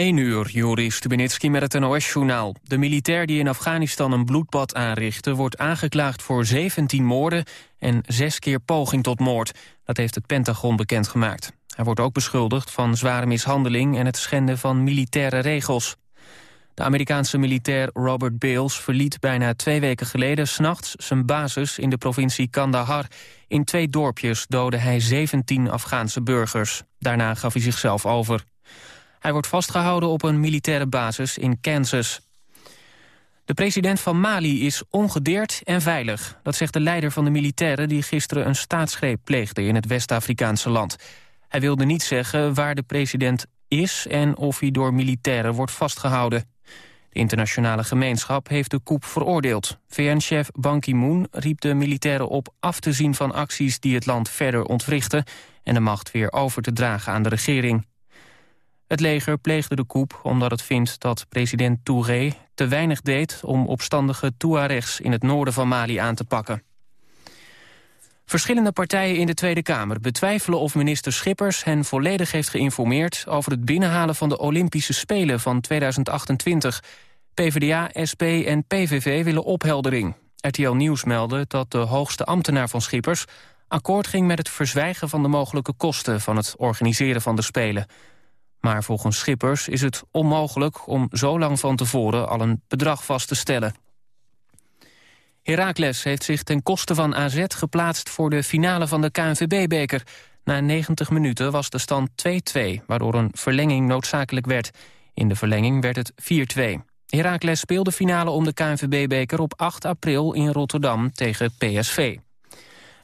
1 uur, Joris Stubenitski met het NOS-journaal. De militair die in Afghanistan een bloedbad aanrichtte... wordt aangeklaagd voor 17 moorden en 6 keer poging tot moord. Dat heeft het Pentagon bekendgemaakt. Hij wordt ook beschuldigd van zware mishandeling... en het schenden van militaire regels. De Amerikaanse militair Robert Bales verliet bijna twee weken geleden... s'nachts zijn basis in de provincie Kandahar. In twee dorpjes doodde hij 17 Afghaanse burgers. Daarna gaf hij zichzelf over. Hij wordt vastgehouden op een militaire basis in Kansas. De president van Mali is ongedeerd en veilig. Dat zegt de leider van de militairen die gisteren een staatsgreep pleegde in het West-Afrikaanse land. Hij wilde niet zeggen waar de president is en of hij door militairen wordt vastgehouden. De internationale gemeenschap heeft de coup veroordeeld. VN-chef Ban Ki-moon riep de militairen op af te zien van acties die het land verder ontwrichten en de macht weer over te dragen aan de regering. Het leger pleegde de coup omdat het vindt dat president Touré te weinig deed om opstandige Tuaregs in het noorden van Mali aan te pakken. Verschillende partijen in de Tweede Kamer betwijfelen of minister Schippers hen volledig heeft geïnformeerd over het binnenhalen van de Olympische Spelen van 2028. PvdA, SP en PVV willen opheldering. RTL Nieuws meldde dat de hoogste ambtenaar van Schippers akkoord ging met het verzwijgen van de mogelijke kosten van het organiseren van de Spelen. Maar volgens Schippers is het onmogelijk om zo lang van tevoren al een bedrag vast te stellen. Heracles heeft zich ten koste van AZ geplaatst voor de finale van de KNVB-beker. Na 90 minuten was de stand 2-2, waardoor een verlenging noodzakelijk werd. In de verlenging werd het 4-2. Heracles speelde finale om de KNVB-beker op 8 april in Rotterdam tegen PSV.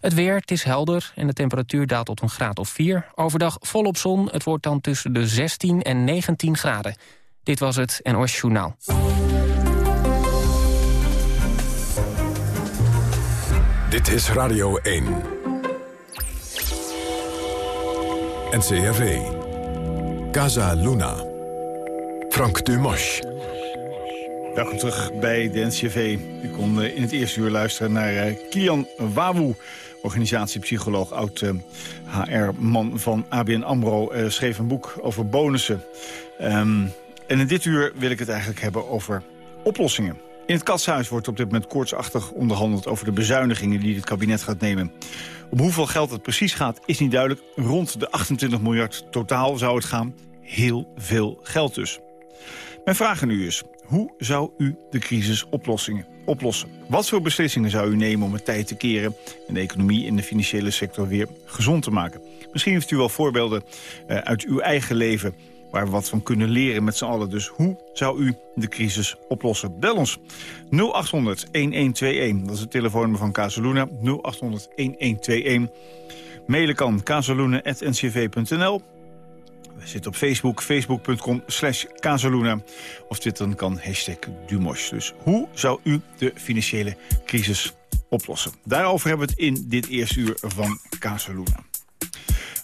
Het weer, het is helder en de temperatuur daalt tot een graad of 4. Overdag volop zon, het wordt dan tussen de 16 en 19 graden. Dit was het NOS Journaal. Dit is Radio 1. NCRV. Casa Luna. Frank Dumas. Welkom terug bij de NCV. U kon eh, in het eerste uur luisteren naar uh, Kian Wawu, organisatiepsycholoog, oud-HR-man eh, van ABN AMRO. schreef een boek over bonussen. Um, en in dit uur wil ik het eigenlijk hebben over oplossingen. In het katshuis wordt op dit moment koortsachtig onderhandeld... over de bezuinigingen die het kabinet gaat nemen. Om hoeveel geld het precies gaat, is niet duidelijk. Rond de 28 miljard totaal zou het gaan. Heel veel geld dus. Mijn vraag aan u is, hoe zou u de crisis oplossingen, oplossen? Wat voor beslissingen zou u nemen om het tijd te keren... en de economie in de financiële sector weer gezond te maken? Misschien heeft u wel voorbeelden uh, uit uw eigen leven waar we wat van kunnen leren met z'n allen. Dus hoe zou u de crisis oplossen? Bel ons 0800-1121, dat is het telefoonnummer van Casaluna, 0800-1121. Mailen kan casaluna.ncv.nl. We zitten op Facebook, facebook.com slash Casaluna. Of twitteren kan hashtag Dumos. Dus hoe zou u de financiële crisis oplossen? Daarover hebben we het in dit eerste uur van Casaluna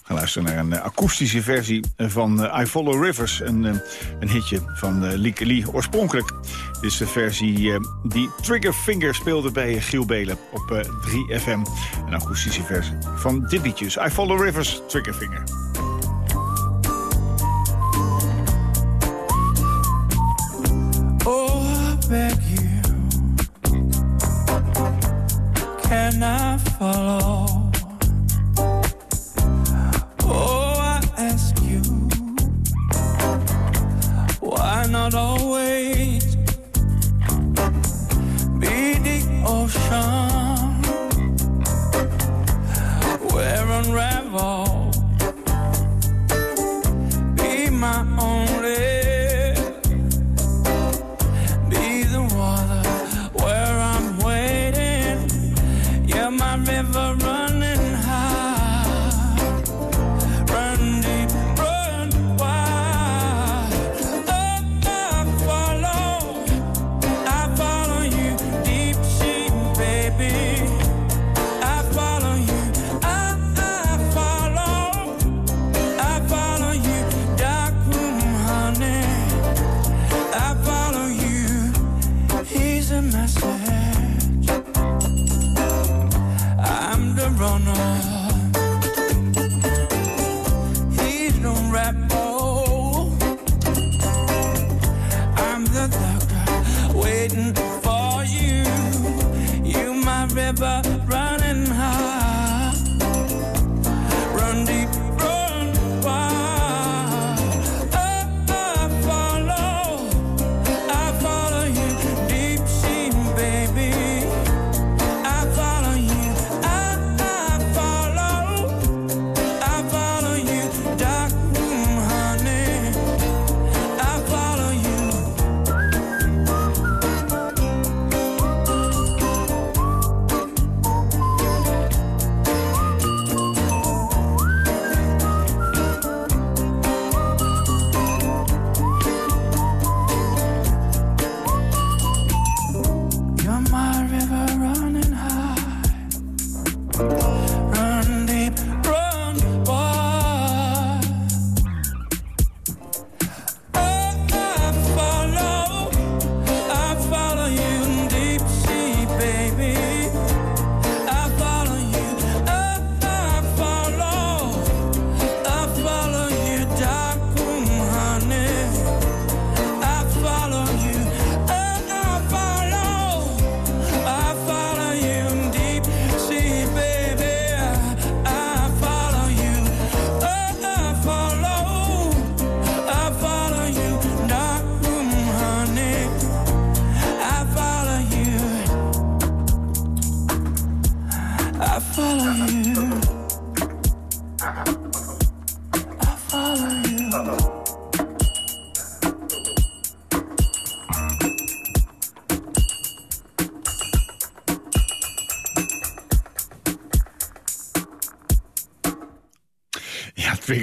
gaan luisteren naar een eh, akoestische versie van eh, I Follow Rivers. Een, eh, een hitje van Lieke Lee. Oorspronkelijk dit is de versie die Triggerfinger speelde bij Giel Belen op 3FM. Een akoestische versie van dit liedje. Dus I Follow Rivers, Triggerfinger.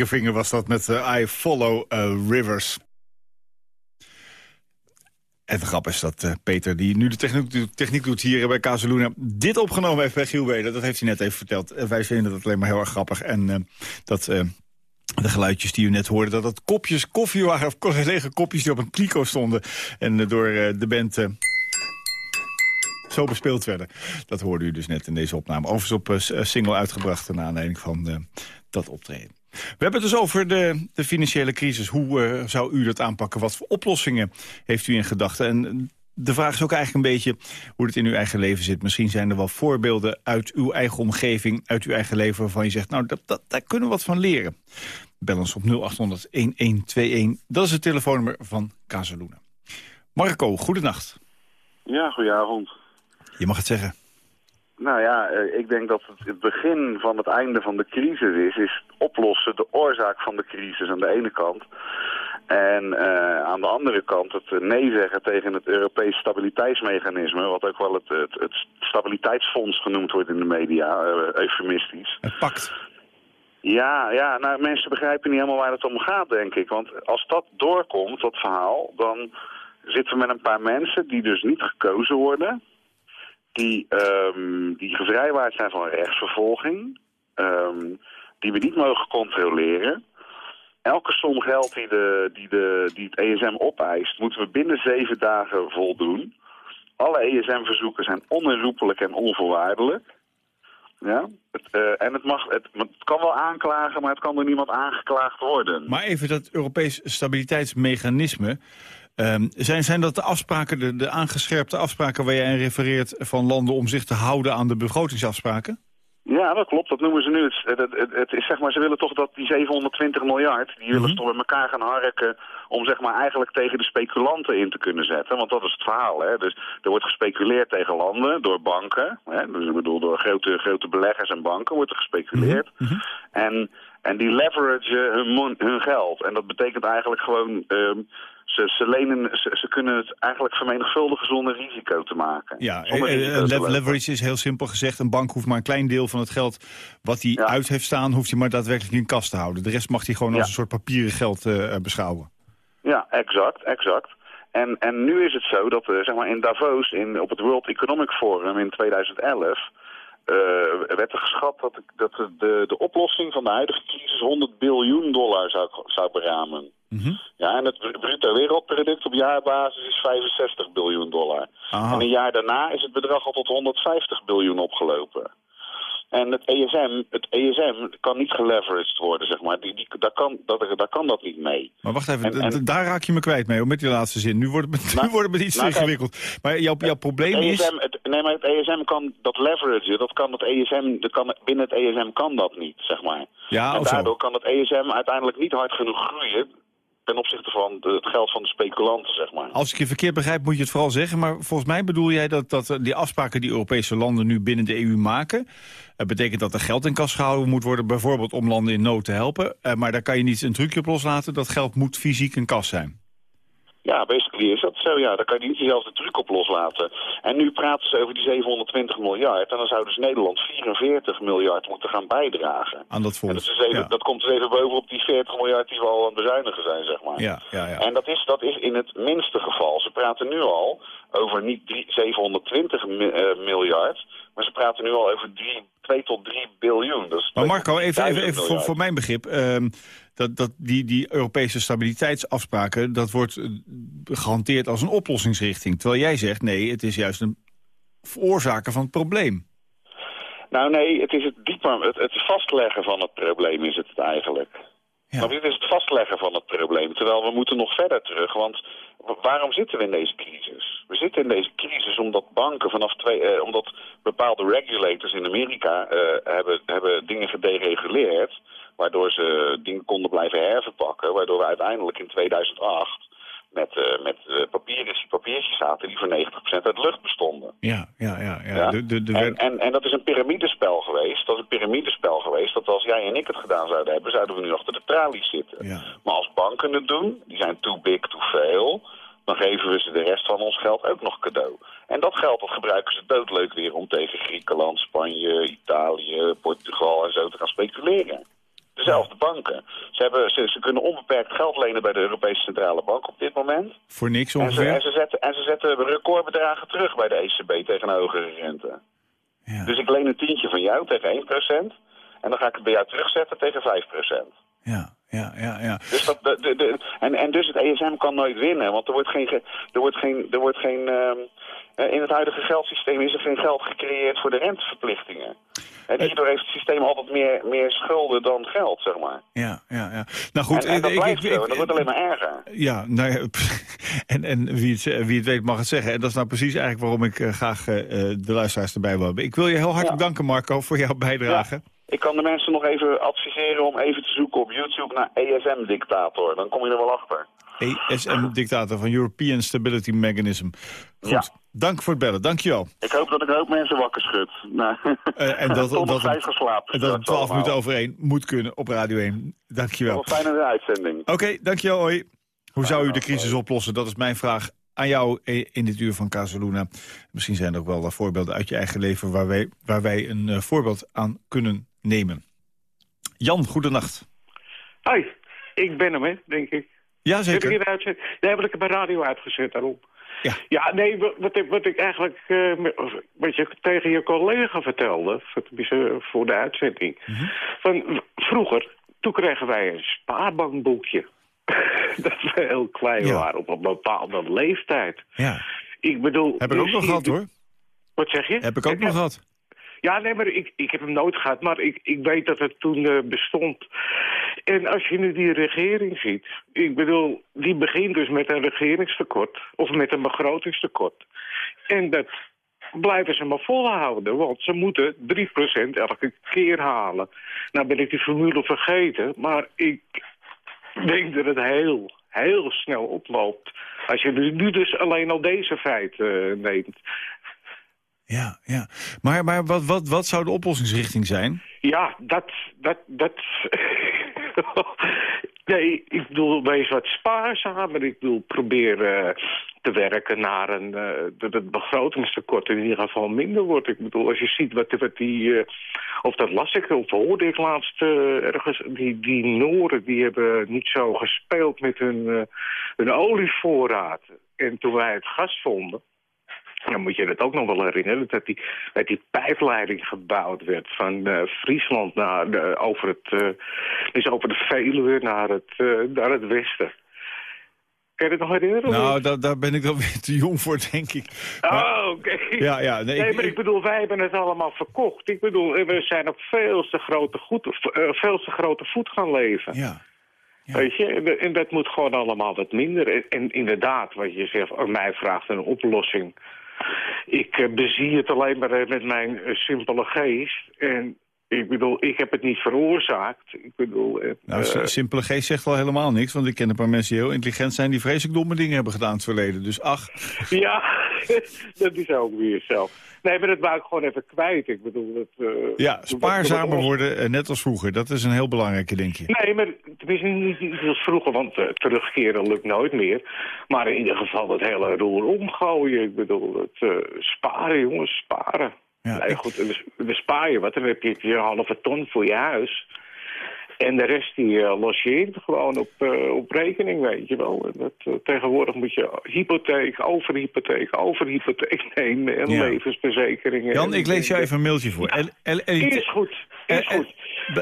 Triggerfinger was dat met uh, I Follow uh, Rivers. En de grap is dat uh, Peter, die nu de techniek, techniek doet hier bij Casaluna... dit opgenomen heeft bij Giel Weder. Dat heeft hij net even verteld. Uh, wij vinden dat alleen maar heel erg grappig. En dat de geluidjes die u net hoorde... dat het kopjes koffie waren, of lege kopjes die op een kliko stonden... en door de band zo bespeeld werden. Dat hoorde u dus net in deze opname. Overigens op single uitgebracht... naar aanleiding van dat optreden. We hebben het dus over de, de financiële crisis. Hoe uh, zou u dat aanpakken? Wat voor oplossingen heeft u in gedachten? En de vraag is ook eigenlijk een beetje hoe het in uw eigen leven zit. Misschien zijn er wel voorbeelden uit uw eigen omgeving, uit uw eigen leven... waarvan je zegt, nou, dat, dat, daar kunnen we wat van leren. Bel ons op 0800-1121. Dat is het telefoonnummer van Casaluna. Marco, goedenacht. Ja, goedenavond. Je mag het zeggen. Nou ja, ik denk dat het, het begin van het einde van de crisis is, is oplossen de oorzaak van de crisis aan de ene kant. En uh, aan de andere kant het nee zeggen tegen het Europees stabiliteitsmechanisme, wat ook wel het, het, het stabiliteitsfonds genoemd wordt in de media, uh, eufemistisch. Het pact. Ja, ja nou, mensen begrijpen niet helemaal waar het om gaat, denk ik. Want als dat doorkomt, dat verhaal, dan zitten we met een paar mensen die dus niet gekozen worden die, um, die gevrijwaard zijn van rechtsvervolging, um, die we niet mogen controleren. Elke som geld die, de, die, de, die het ESM opeist, moeten we binnen zeven dagen voldoen. Alle ESM-verzoeken zijn onherroepelijk en onvoorwaardelijk. Ja? Het, uh, en het, mag, het, het kan wel aanklagen, maar het kan door niemand aangeklaagd worden. Maar even dat Europees stabiliteitsmechanisme... Um, zijn, zijn dat de afspraken, de, de aangescherpte afspraken waar jij aan refereert van landen om zich te houden aan de begrotingsafspraken? Ja, dat klopt. Dat noemen ze nu. Het, het, het, het, is, zeg maar, ze willen toch dat die 720 miljard, die willen mm -hmm. toch bij elkaar gaan harken om zeg maar eigenlijk tegen de speculanten in te kunnen zetten. Want dat is het verhaal. Hè? Dus er wordt gespeculeerd tegen landen door banken. Hè? Dus ik bedoel, door grote, grote beleggers en banken wordt er gespeculeerd. Mm -hmm. En, en die leveragen hun, hun geld. En dat betekent eigenlijk gewoon... Um, ze, ze, lenen, ze, ze, kunnen het eigenlijk vermenigvuldigen zonder risico te maken. Ja, uh, leverage is heel simpel gezegd. Een bank hoeft maar een klein deel van het geld wat hij ja. uit heeft staan... hoeft hij maar daadwerkelijk in kast te houden. De rest mag hij gewoon ja. als een soort papieren geld uh, beschouwen. Ja, exact, exact. En, en nu is het zo dat uh, zeg maar in Davos, in, op het World Economic Forum in 2011... Uh, werd er geschat dat, de, dat de, de oplossing van de huidige crisis 100 biljoen dollar zou, zou beramen. Mm -hmm. Ja, en het bruto wereldproduct op jaarbasis is 65 biljoen dollar. Aha. En een jaar daarna is het bedrag al tot 150 biljoen opgelopen. En het ESM, het ESM kan niet geleveraged worden, zeg maar. Die, die, daar, kan, dat, daar kan dat niet mee. Maar wacht even, en, en, daar raak je me kwijt mee, met die laatste zin. Nu wordt het, nou, nu wordt het iets nou, ingewikkeld. Maar jouw, jouw probleem het ESM, is... Het, nee, maar het ESM kan dat leveragen, dat kan het ESM, dat kan, binnen het ESM kan dat niet, zeg maar. Ja, en daardoor kan het ESM uiteindelijk niet hard genoeg groeien ten opzichte van het geld van de speculanten, zeg maar. Als ik je verkeerd begrijp, moet je het vooral zeggen. Maar volgens mij bedoel jij dat, dat die afspraken die Europese landen nu binnen de EU maken... Het betekent dat er geld in kas gehouden moet worden, bijvoorbeeld om landen in nood te helpen. Uh, maar daar kan je niet een trucje op loslaten. Dat geld moet fysiek in kas zijn. Ja, basically is dat zo. Ja, daar kan je niet dezelfde truc op loslaten. En nu praten ze over die 720 miljard. En dan zou dus Nederland 44 miljard moeten gaan bijdragen. Aan dat fonds. En dat, is even, ja. dat komt dus even bovenop die 40 miljard die we al aan het bezuinigen zijn, zeg maar. Ja, ja, ja. En dat is, dat is in het minste geval. Ze praten nu al over niet drie, 720 mi uh, miljard, maar ze praten nu al over 3, 2 tot 3 biljoen. Dus maar Marco, even, even, even voor, voor mijn begrip. Um, dat, dat die, die Europese stabiliteitsafspraken, dat wordt uh, gehanteerd als een oplossingsrichting. Terwijl jij zegt, nee, het is juist een veroorzaker van het probleem. Nou nee, het is het dieper, het, het vastleggen van het probleem is het eigenlijk. Ja. Maar dit is het vastleggen van het probleem. Terwijl we moeten nog verder terug, want waarom zitten we in deze crisis? We zitten in deze crisis omdat banken vanaf twee, eh, omdat bepaalde regulators in Amerika eh, hebben, hebben dingen gedereguleerd, waardoor ze dingen konden blijven herverpakken, waardoor we uiteindelijk in 2008 met, uh, met uh, papiertjes, papiertjes zaten die voor 90% uit lucht bestonden. Ja, ja, ja. ja. ja? De, de, de... En, en, en dat is een piramidespel geweest. Dat is een piramidespel geweest. Dat als jij en ik het gedaan zouden hebben, zouden we nu achter de tralies zitten. Ja. Maar als banken het doen, die zijn too big, too veel, dan geven we ze de rest van ons geld ook nog cadeau. En dat geld dat gebruiken ze doodleuk weer om tegen Griekenland, Spanje, Italië, Portugal en zo te gaan speculeren. Dezelfde banken. Ze, hebben, ze, ze kunnen onbeperkt geld lenen bij de Europese Centrale Bank op dit moment. Voor niks En ze, en, ongeveer. ze zetten, en ze zetten recordbedragen terug bij de ECB tegen een hogere rente. Ja, Dus ik leen een tientje van jou tegen 1%. En dan ga ik het bij jou terugzetten tegen 5%. ja, ja, ja. ja. Dus dat, de, de, de- en, en dus het ESM kan nooit winnen, want er wordt geen, ge- er wordt geen, er wordt geen ehm, eh, in het huidige geldsysteem is er geen geld gecreëerd voor de renteverplichtingen. En hierdoor heeft het systeem altijd meer, meer schulden dan geld, zeg maar. Ja, ja, ja. Nou goed, en, en dat ik- blijft ik- zo, ik- dat wordt alleen maar erger. Ja, nou ja, en, en wie, het, wie het weet mag het zeggen. En dat is nou precies eigenlijk waarom ik eh, graag eh, eh, de luisteraars erbij wil hebben. Ik wil je heel hartelijk Ja. danken, Marco, voor jouw bijdrage. Ik kan de mensen nog even adviseren om even te zoeken op YouTube naar ESM-dictator. Dan kom je er wel achter. ESM-dictator van European Stability Mechanism. Goed, Ja. dank voor het bellen. Dankjewel. Ik hoop dat ik een hoop mensen wakker schud. Nou, Eh, en dat- dat- geslapen. En dat het 12 allemaal. minuten over één moet kunnen op Radio 1. Dankjewel. Een fijne uitzending. Oké, dankjewel. Hoi. Hoe zou u de crisis oplossen? Dat is mijn vraag aan jou in dit uur van Casaluna. Misschien zijn er ook wel voorbeelden uit je eigen leven... waar wij, waar wij een eh, voorbeeld aan kunnen nemen. Jan, goedenacht. Hoi, ik ben hem, hè, denk ik. Ja, Heb ik zeker. hier uitzet? Nee, heb ik heb mijn radio uitgezet daarom. Ja. Ja, nee, wat- ik- wat ik eigenlijk eh, wat je tegen je collega vertelde, voor- voor de uitzending. Mhm. Van vroeger, toen kregen wij een spaarbankboekje. dat we heel klein Ja. waren, op een bepaalde leeftijd. Ja. Ik bedoel... Heb ik ook nog zie gehad, hoor. Wat zeg je? Heb ik ook nog gehad. Ja, nee, maar ik, ik heb hem nooit gehad. Maar ik, ik weet dat het toen eh, bestond. En als je nu die regering ziet... Ik bedoel, die begint dus met een regeringstekort. Of met een begrotingstekort. En dat blijven ze maar volhouden. Want ze moeten 3% elke keer halen. Nou ben ik die formule vergeten. Maar ik denk dat het heel, heel snel oploopt. Als je nu dus alleen al deze feiten eh, neemt. Ja, ja. Maar, maar wat, wat, wat zou de oplossingsrichting zijn? Ja, dat... dat, dat nee, ik bedoel, wees wat spaarzamer. Ik bedoel, probeer eh, te werken naar een... eh, dat het begrotingstekort in ieder geval minder wordt. Ik bedoel, als je ziet wat, wat die... eh, of dat las ik, of hoorde ik laatst ergens... Die, die Noren, die hebben niet zo gespeeld met hun, hun olievoorraad. En toen wij het gas vonden... Dan moet je het ook nog wel herinneren dat die, dat die pijpleiding gebouwd werd van eh, Friesland naar de, over, het, dus over de Veluwe naar het, eh, naar het westen. Kan je het nog herinneren? Nou, da- daar ben ik dan weer te jong voor, denk ik. Maar- Oh, oké. ja, ja. Nee, Nee, ik- maar ik- bedoel, wij hebben het allemaal verkocht. Ik bedoel, we zijn op veel te grote, goed, veel te grote voet gaan leven. ja. Ja. Weet je, en, dat moet gewoon allemaal wat minder. En, inderdaad, wat je zegt, aan mij vraagt een oplossing. Ik eh, bezie het alleen maar eh, met mijn eh, simpele geest. En ik bedoel, ik heb het niet veroorzaakt. Ik bedoel... Nou, simpele geest zegt wel helemaal niks. Want ik ken een paar mensen die heel intelligent zijn... die vreselijk domme dingen hebben gedaan in het verleden. Dus ach, ja, dat is ook weer zo. Nee, maar dat wou ik gewoon even kwijt. Ik bedoel, dat... eh, ja, spaarzamer worden, eh, net als vroeger. Dat is een heel belangrijke, denk je. Nee, maar tenminste niet, niet zoals vroeger, want eh, terugkeren lukt nooit meer. Maar in ieder geval het hele roer omgooien. Ik bedoel, het sparen, jongens, sparen. Ja, nee, goed, we, we spaar je wat, dan heb je je halve ton voor je huis. En de rest die je in gewoon op, eh, op rekening, weet je wel. Dat, eh, tegenwoordig moet je hypotheek, overhypotheek, overhypotheek nemen en Ja. levensverzekeringen. Jan, en- ik lees jou even een mailtje voor. El- El- Ellie- Is goed, is goed.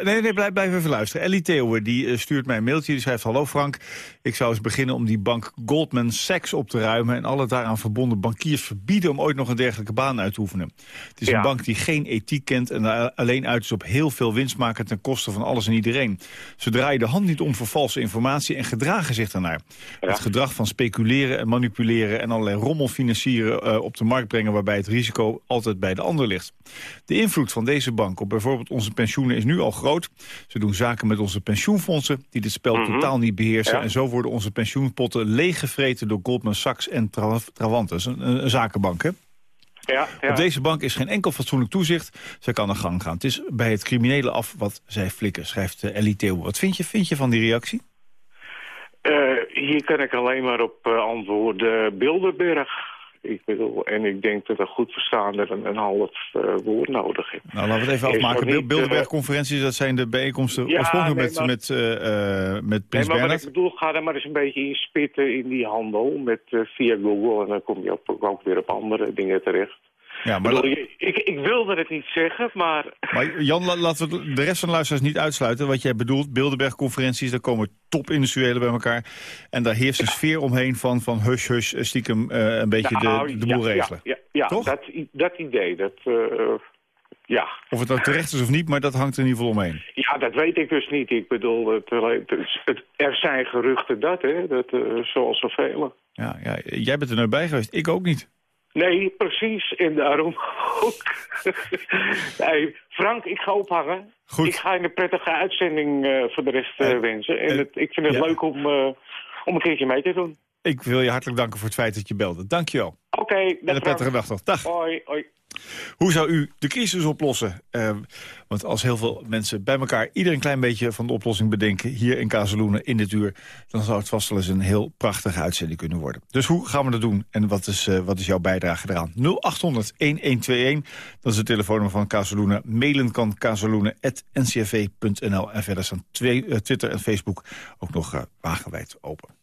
Nee, nee, blijf, blijf even luisteren. Ellie Theeuwen die stuurt mij een mailtje. Die schrijft, hallo Frank, ik zou eens beginnen om die bank Goldman Sachs op te ruimen... en alle daaraan verbonden bankiers verbieden om ooit nog een dergelijke baan uit te oefenen. Het is Ja. een bank die geen ethiek kent en alleen uit is op heel veel winst maken... ten koste van alles en iedereen. Ze draaien de hand niet om voor valse informatie en gedragen zich daarnaar. Het gedrag van speculeren en manipuleren en allerlei rommel financieren eh, op de markt brengen... waarbij het risico altijd bij de ander ligt. De invloed van deze bank op bijvoorbeeld onze pensioenen is nu al groot. Ze doen zaken met onze pensioenfondsen die dit spel totaal niet beheersen. Ja. En zo worden onze pensioenpotten leeggevreten door Goldman Sachs en Tra Travantes, een, een, een zakenbank. Hè? Ja, ja. Op deze bank is geen enkel fatsoenlijk toezicht. Zij kan aan de gang gaan. Het is bij het criminele af wat zij flikken, schrijft uh, Ellie Theo. Wat vind je, vind je van die reactie? Eh, hier kan ik alleen maar op eh, antwoorden Bilderberg. Ik bedoel, en ik denk dat een goed verstaander een, een half eh, woord nodig heeft. Nou, laten we het even afmaken. niet, Bil- Bilderberg-conferenties, dat zijn de bijeenkomsten Ja, oorspronkelijk nee, met, maar- met, eh, eh, met Nee, Prins maar wat Bernhard. ik bedoel, ga er maar eens een beetje in spitten in die handel met, eh, via Google. En dan kom je op, ook weer op andere dingen terecht. Ja, Ik, maar, bedoel, ik, ik wilde het niet zeggen, maar maar Jan, la- laten we de rest van de luisteraars niet uitsluiten. Wat jij bedoelt, Bilderberg-conferenties, daar komen toppindustriëlen bij elkaar. En daar heerst een sfeer omheen van, van hush, hush, stiekem eh, een beetje Nou, de, de ja, boel regelen. Ja, ja, Toch? Dat, dat idee, dat, eh, ja. Of het nou terecht is of niet, maar dat hangt er in ieder geval omheen. ja, dat weet ik dus niet. Ik bedoel, het, het, het- er zijn geruchten dat, hè, dat, eh, zoals zoveel. Ja, ja, jij bent er nooit bij geweest, ik ook niet. Nee, precies. En daarom ook. hey, Frank, ik ga ophangen. Goed. Ik ga je een prettige uitzending eh, voor de rest eh, Eh, wensen. En het, ik vind het ja. leuk om, om een keertje mee te doen. Ik wil je hartelijk danken voor het feit dat je belde. Dankjewel. Oké, En een prettige dag nog. Dag. Hoi, hoi. Hoe zou u de crisis oplossen? Eh, want als heel veel mensen bij elkaar ieder een klein beetje van de oplossing bedenken... hier in Kazeloenen in dit uur... dan zou het vast wel eens een heel prachtige uitzending kunnen worden. Dus hoe gaan we dat doen en wat is, eh, wat is jouw bijdrage eraan? 0800-1121, dat is het telefoonnummer van Kazeloenen. Mailen kan kazeloenen.ncrv.nl. En verder staan twee, eh, Twitter en Facebook ook nog wagenwijd open.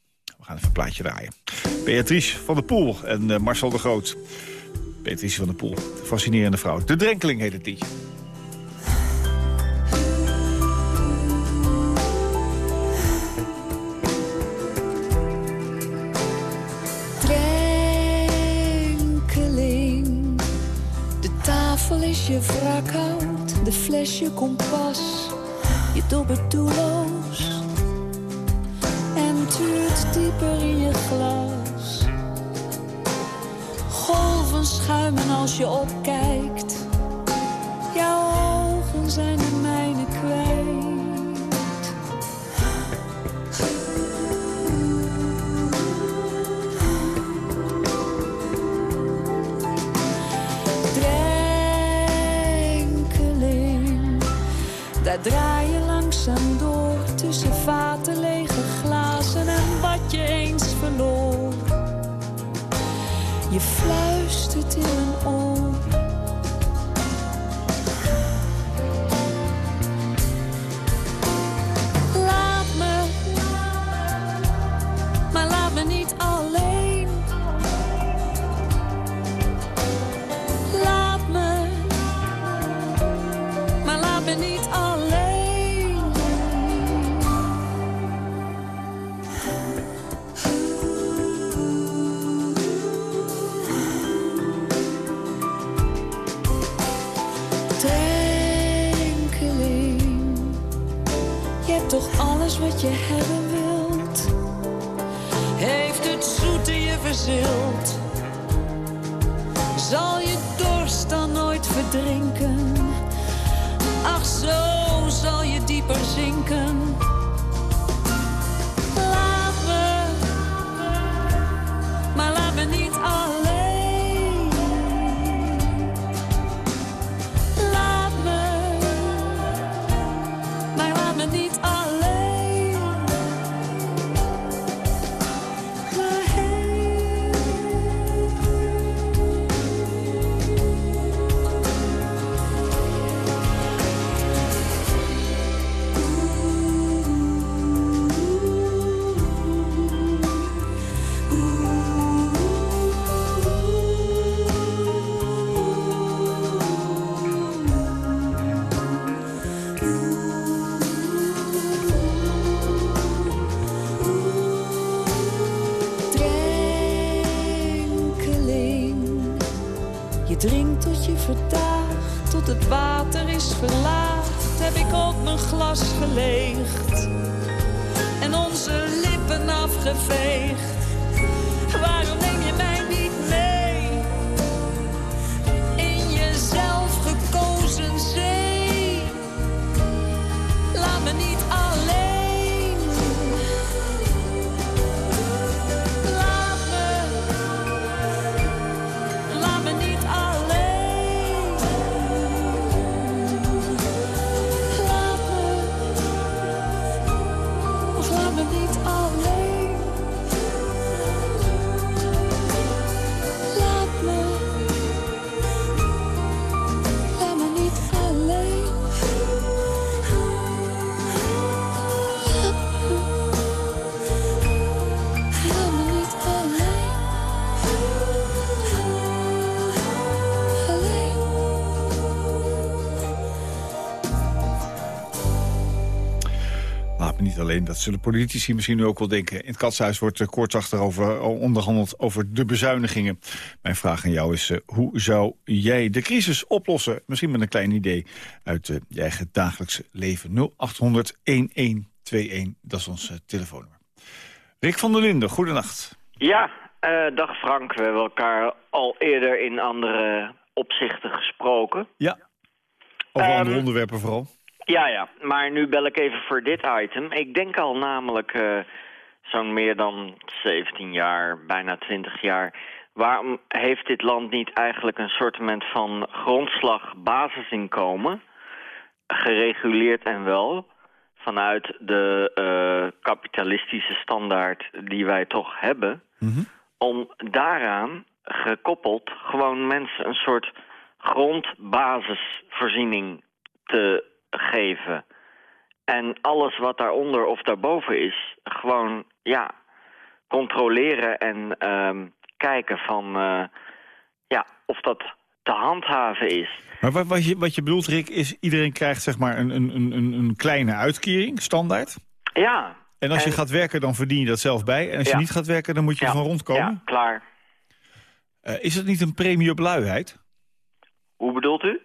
Gaan even een plaatje draaien. Beatrice van der Poel en eh, Marcel de Groot... Patricie van der Poel, de fascinerende vrouw. De Drenkeling heet het liedje. Drenkeling, de tafel is je wrakhout, de fles je kompas, je dobbert doelloos en tuurt dieper in je glas. Golven schuimen als je opkijkt, jouw ogen zijn de mijne kwijt. Drenkeling, daar draai je langzaam door Je fluistert in een oor. Wat je hebben wilt? Heeft het zoete je verzild? Zal je dorst dan nooit verdrinken? Ach, zo zal je dieper zinken. Alleen, dat zullen politici misschien nu ook wel denken. In het katshuis wordt uh, kortachtig over, onderhandeld over de bezuinigingen. Mijn vraag aan jou is, uh, hoe zou jij de crisis oplossen? Misschien met een klein idee uit uh, je eigen dagelijkse leven. 0800 1121, dat is ons telefoonnummer. Rick van der Linden, goedenacht. Ja, dag Frank. We hebben elkaar al eerder in andere opzichten gesproken. Ja, over Ehm, andere onderwerpen vooral. Ja, ja. Maar nu bel ik even voor dit item. Ik denk al namelijk eh, zo'n meer dan 17 jaar, bijna 20 jaar... waarom heeft dit land niet eigenlijk een soortement van grondslag basisinkomen... gereguleerd en wel... vanuit de eh, kapitalistische standaard die wij toch hebben... om daaraan gekoppeld gewoon mensen een soort grondbasisvoorziening te geven. En alles wat daaronder of daarboven is, gewoon, ja, controleren en ehm, kijken van, eh, ja, of dat te handhaven is. Maar wat, wat, je, wat je bedoelt, Rick, is iedereen krijgt zeg maar een, een, een, een- kleine uitkering, standaard. Ja. En als je gaat werken, dan verdien je dat zelf bij. En als je niet gaat werken, dan moet je Ja. van rondkomen. Ja, klaar. Eh, is het niet een premie op luiheid? Hoe bedoelt u?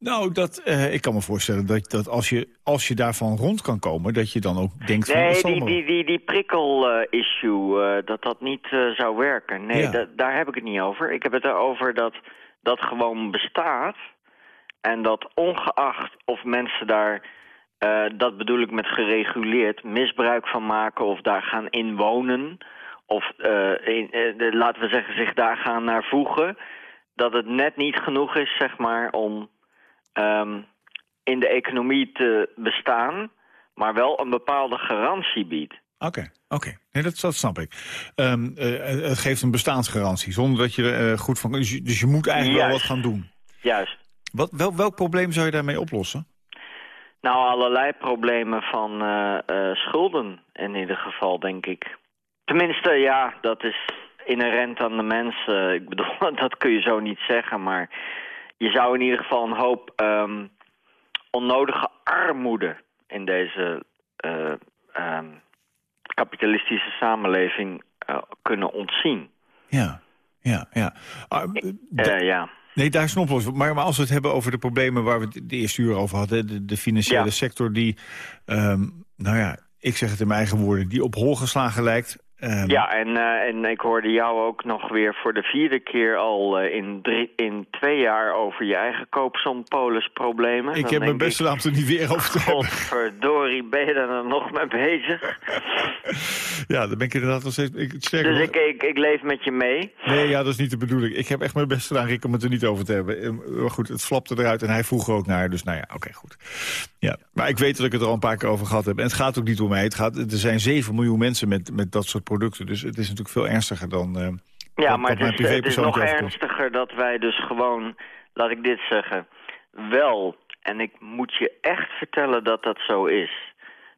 Nou, dat, eh, ik kan me voorstellen dat, dat als, je, als je daarvan rond kan komen... dat je dan ook denkt van... dat Nee, die, die, die, die prikkel-issue, eh, dat dat niet eh, zou werken. Nee, Ja. daar heb ik het niet over. Ik heb het erover dat dat gewoon bestaat. En dat ongeacht of mensen daar, dat bedoel ik met gereguleerd, misbruik van maken of daar gaan inwonen. Of in, laten we zeggen zich daar gaan naar voegen. Dat het net niet genoeg is, zeg maar, om ehm, in de economie te bestaan, maar wel een bepaalde garantie biedt. Oké, oké. Nee, dat, dat snap ik. Ehm, eh, het geeft een bestaansgarantie, zonder dat je er eh, goed van... Dus je, dus je moet eigenlijk wel wat gaan doen. Juist. Wat, wel, welk probleem zou je daarmee oplossen? Nou, allerlei problemen van eh, schulden in ieder geval, denk ik. Tenminste, ja, dat is inherent aan de mensen. Ik bedoel, dat kun je zo niet zeggen, maar je zou in ieder geval een hoop ehm, onnodige armoede in deze eh, ehm, kapitalistische samenleving eh, kunnen ontzien. Ja, ja, ja. Ah, eh, ja. nee, daar is een oplossing. Maar, maar als we het hebben over de problemen waar we het de eerste uur over hadden... de, de financiële Ja. sector die, ehm, nou ja, ik zeg het in mijn eigen woorden... die op hol geslagen lijkt... ehm, Ja, en, eh, en ik hoorde jou ook nog weer voor de vierde keer al eh, in, drie, in twee jaar over je eigen koopsompolisproblemen. Ik Dan heb mijn best het er niet weer over te hebben. Godverdorie, ben je daar dan nog mee bezig? Ja, dan ben ik inderdaad nog steeds... Ik, Dus nog- ik, ik, ik leef met je mee. Nee, ja, dat is niet de bedoeling. Ik heb echt mijn best gedaan, Rick, om het er niet over te hebben. Eh, Maar goed, het flapte eruit en hij vroeg er ook naar. Dus nou ja, oké, goed. Ja, maar ik weet dat ik het er al een paar keer over gehad heb. En het gaat ook niet om mij. Het gaat, er zijn 7 miljoen mensen met, met dat soort producten. Dus het is natuurlijk veel ernstiger dan... eh, Ja, maar het is, het is nog ernstiger dat wij dus gewoon, laat ik dit zeggen, wel, en ik moet je echt vertellen dat dat zo is.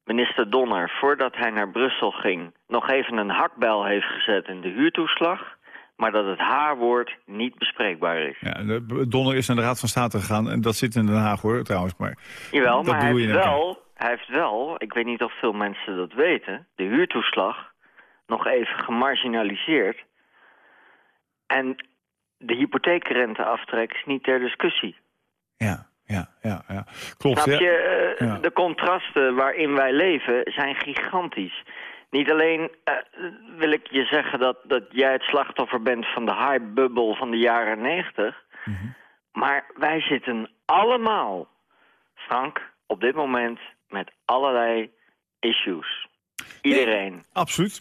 Minister Donner, voordat hij naar Brussel ging, nog even een hakbijl heeft gezet in de huurtoeslag, maar dat het H-woord niet bespreekbaar is. Ja, Donner is naar de Raad van State gegaan. En dat zit in Den Haag, hoor, trouwens. Maar Jawel, dat maar hij heeft, wel, hij heeft wel, ik weet niet of veel mensen dat weten, de huurtoeslag nog even gemarginaliseerd. En de hypotheekrenteaftrek is niet ter discussie. Ja, ja, ja, ja. Klopt, Snap ja. je, eh, Ja. de contrasten waarin wij leven zijn gigantisch. Niet alleen eh, wil ik je zeggen dat, dat jij het slachtoffer bent van de hype-bubbel van de jaren negentig. Mhm. Maar wij zitten allemaal, Frank, op dit moment met allerlei issues. Iedereen. Absoluut.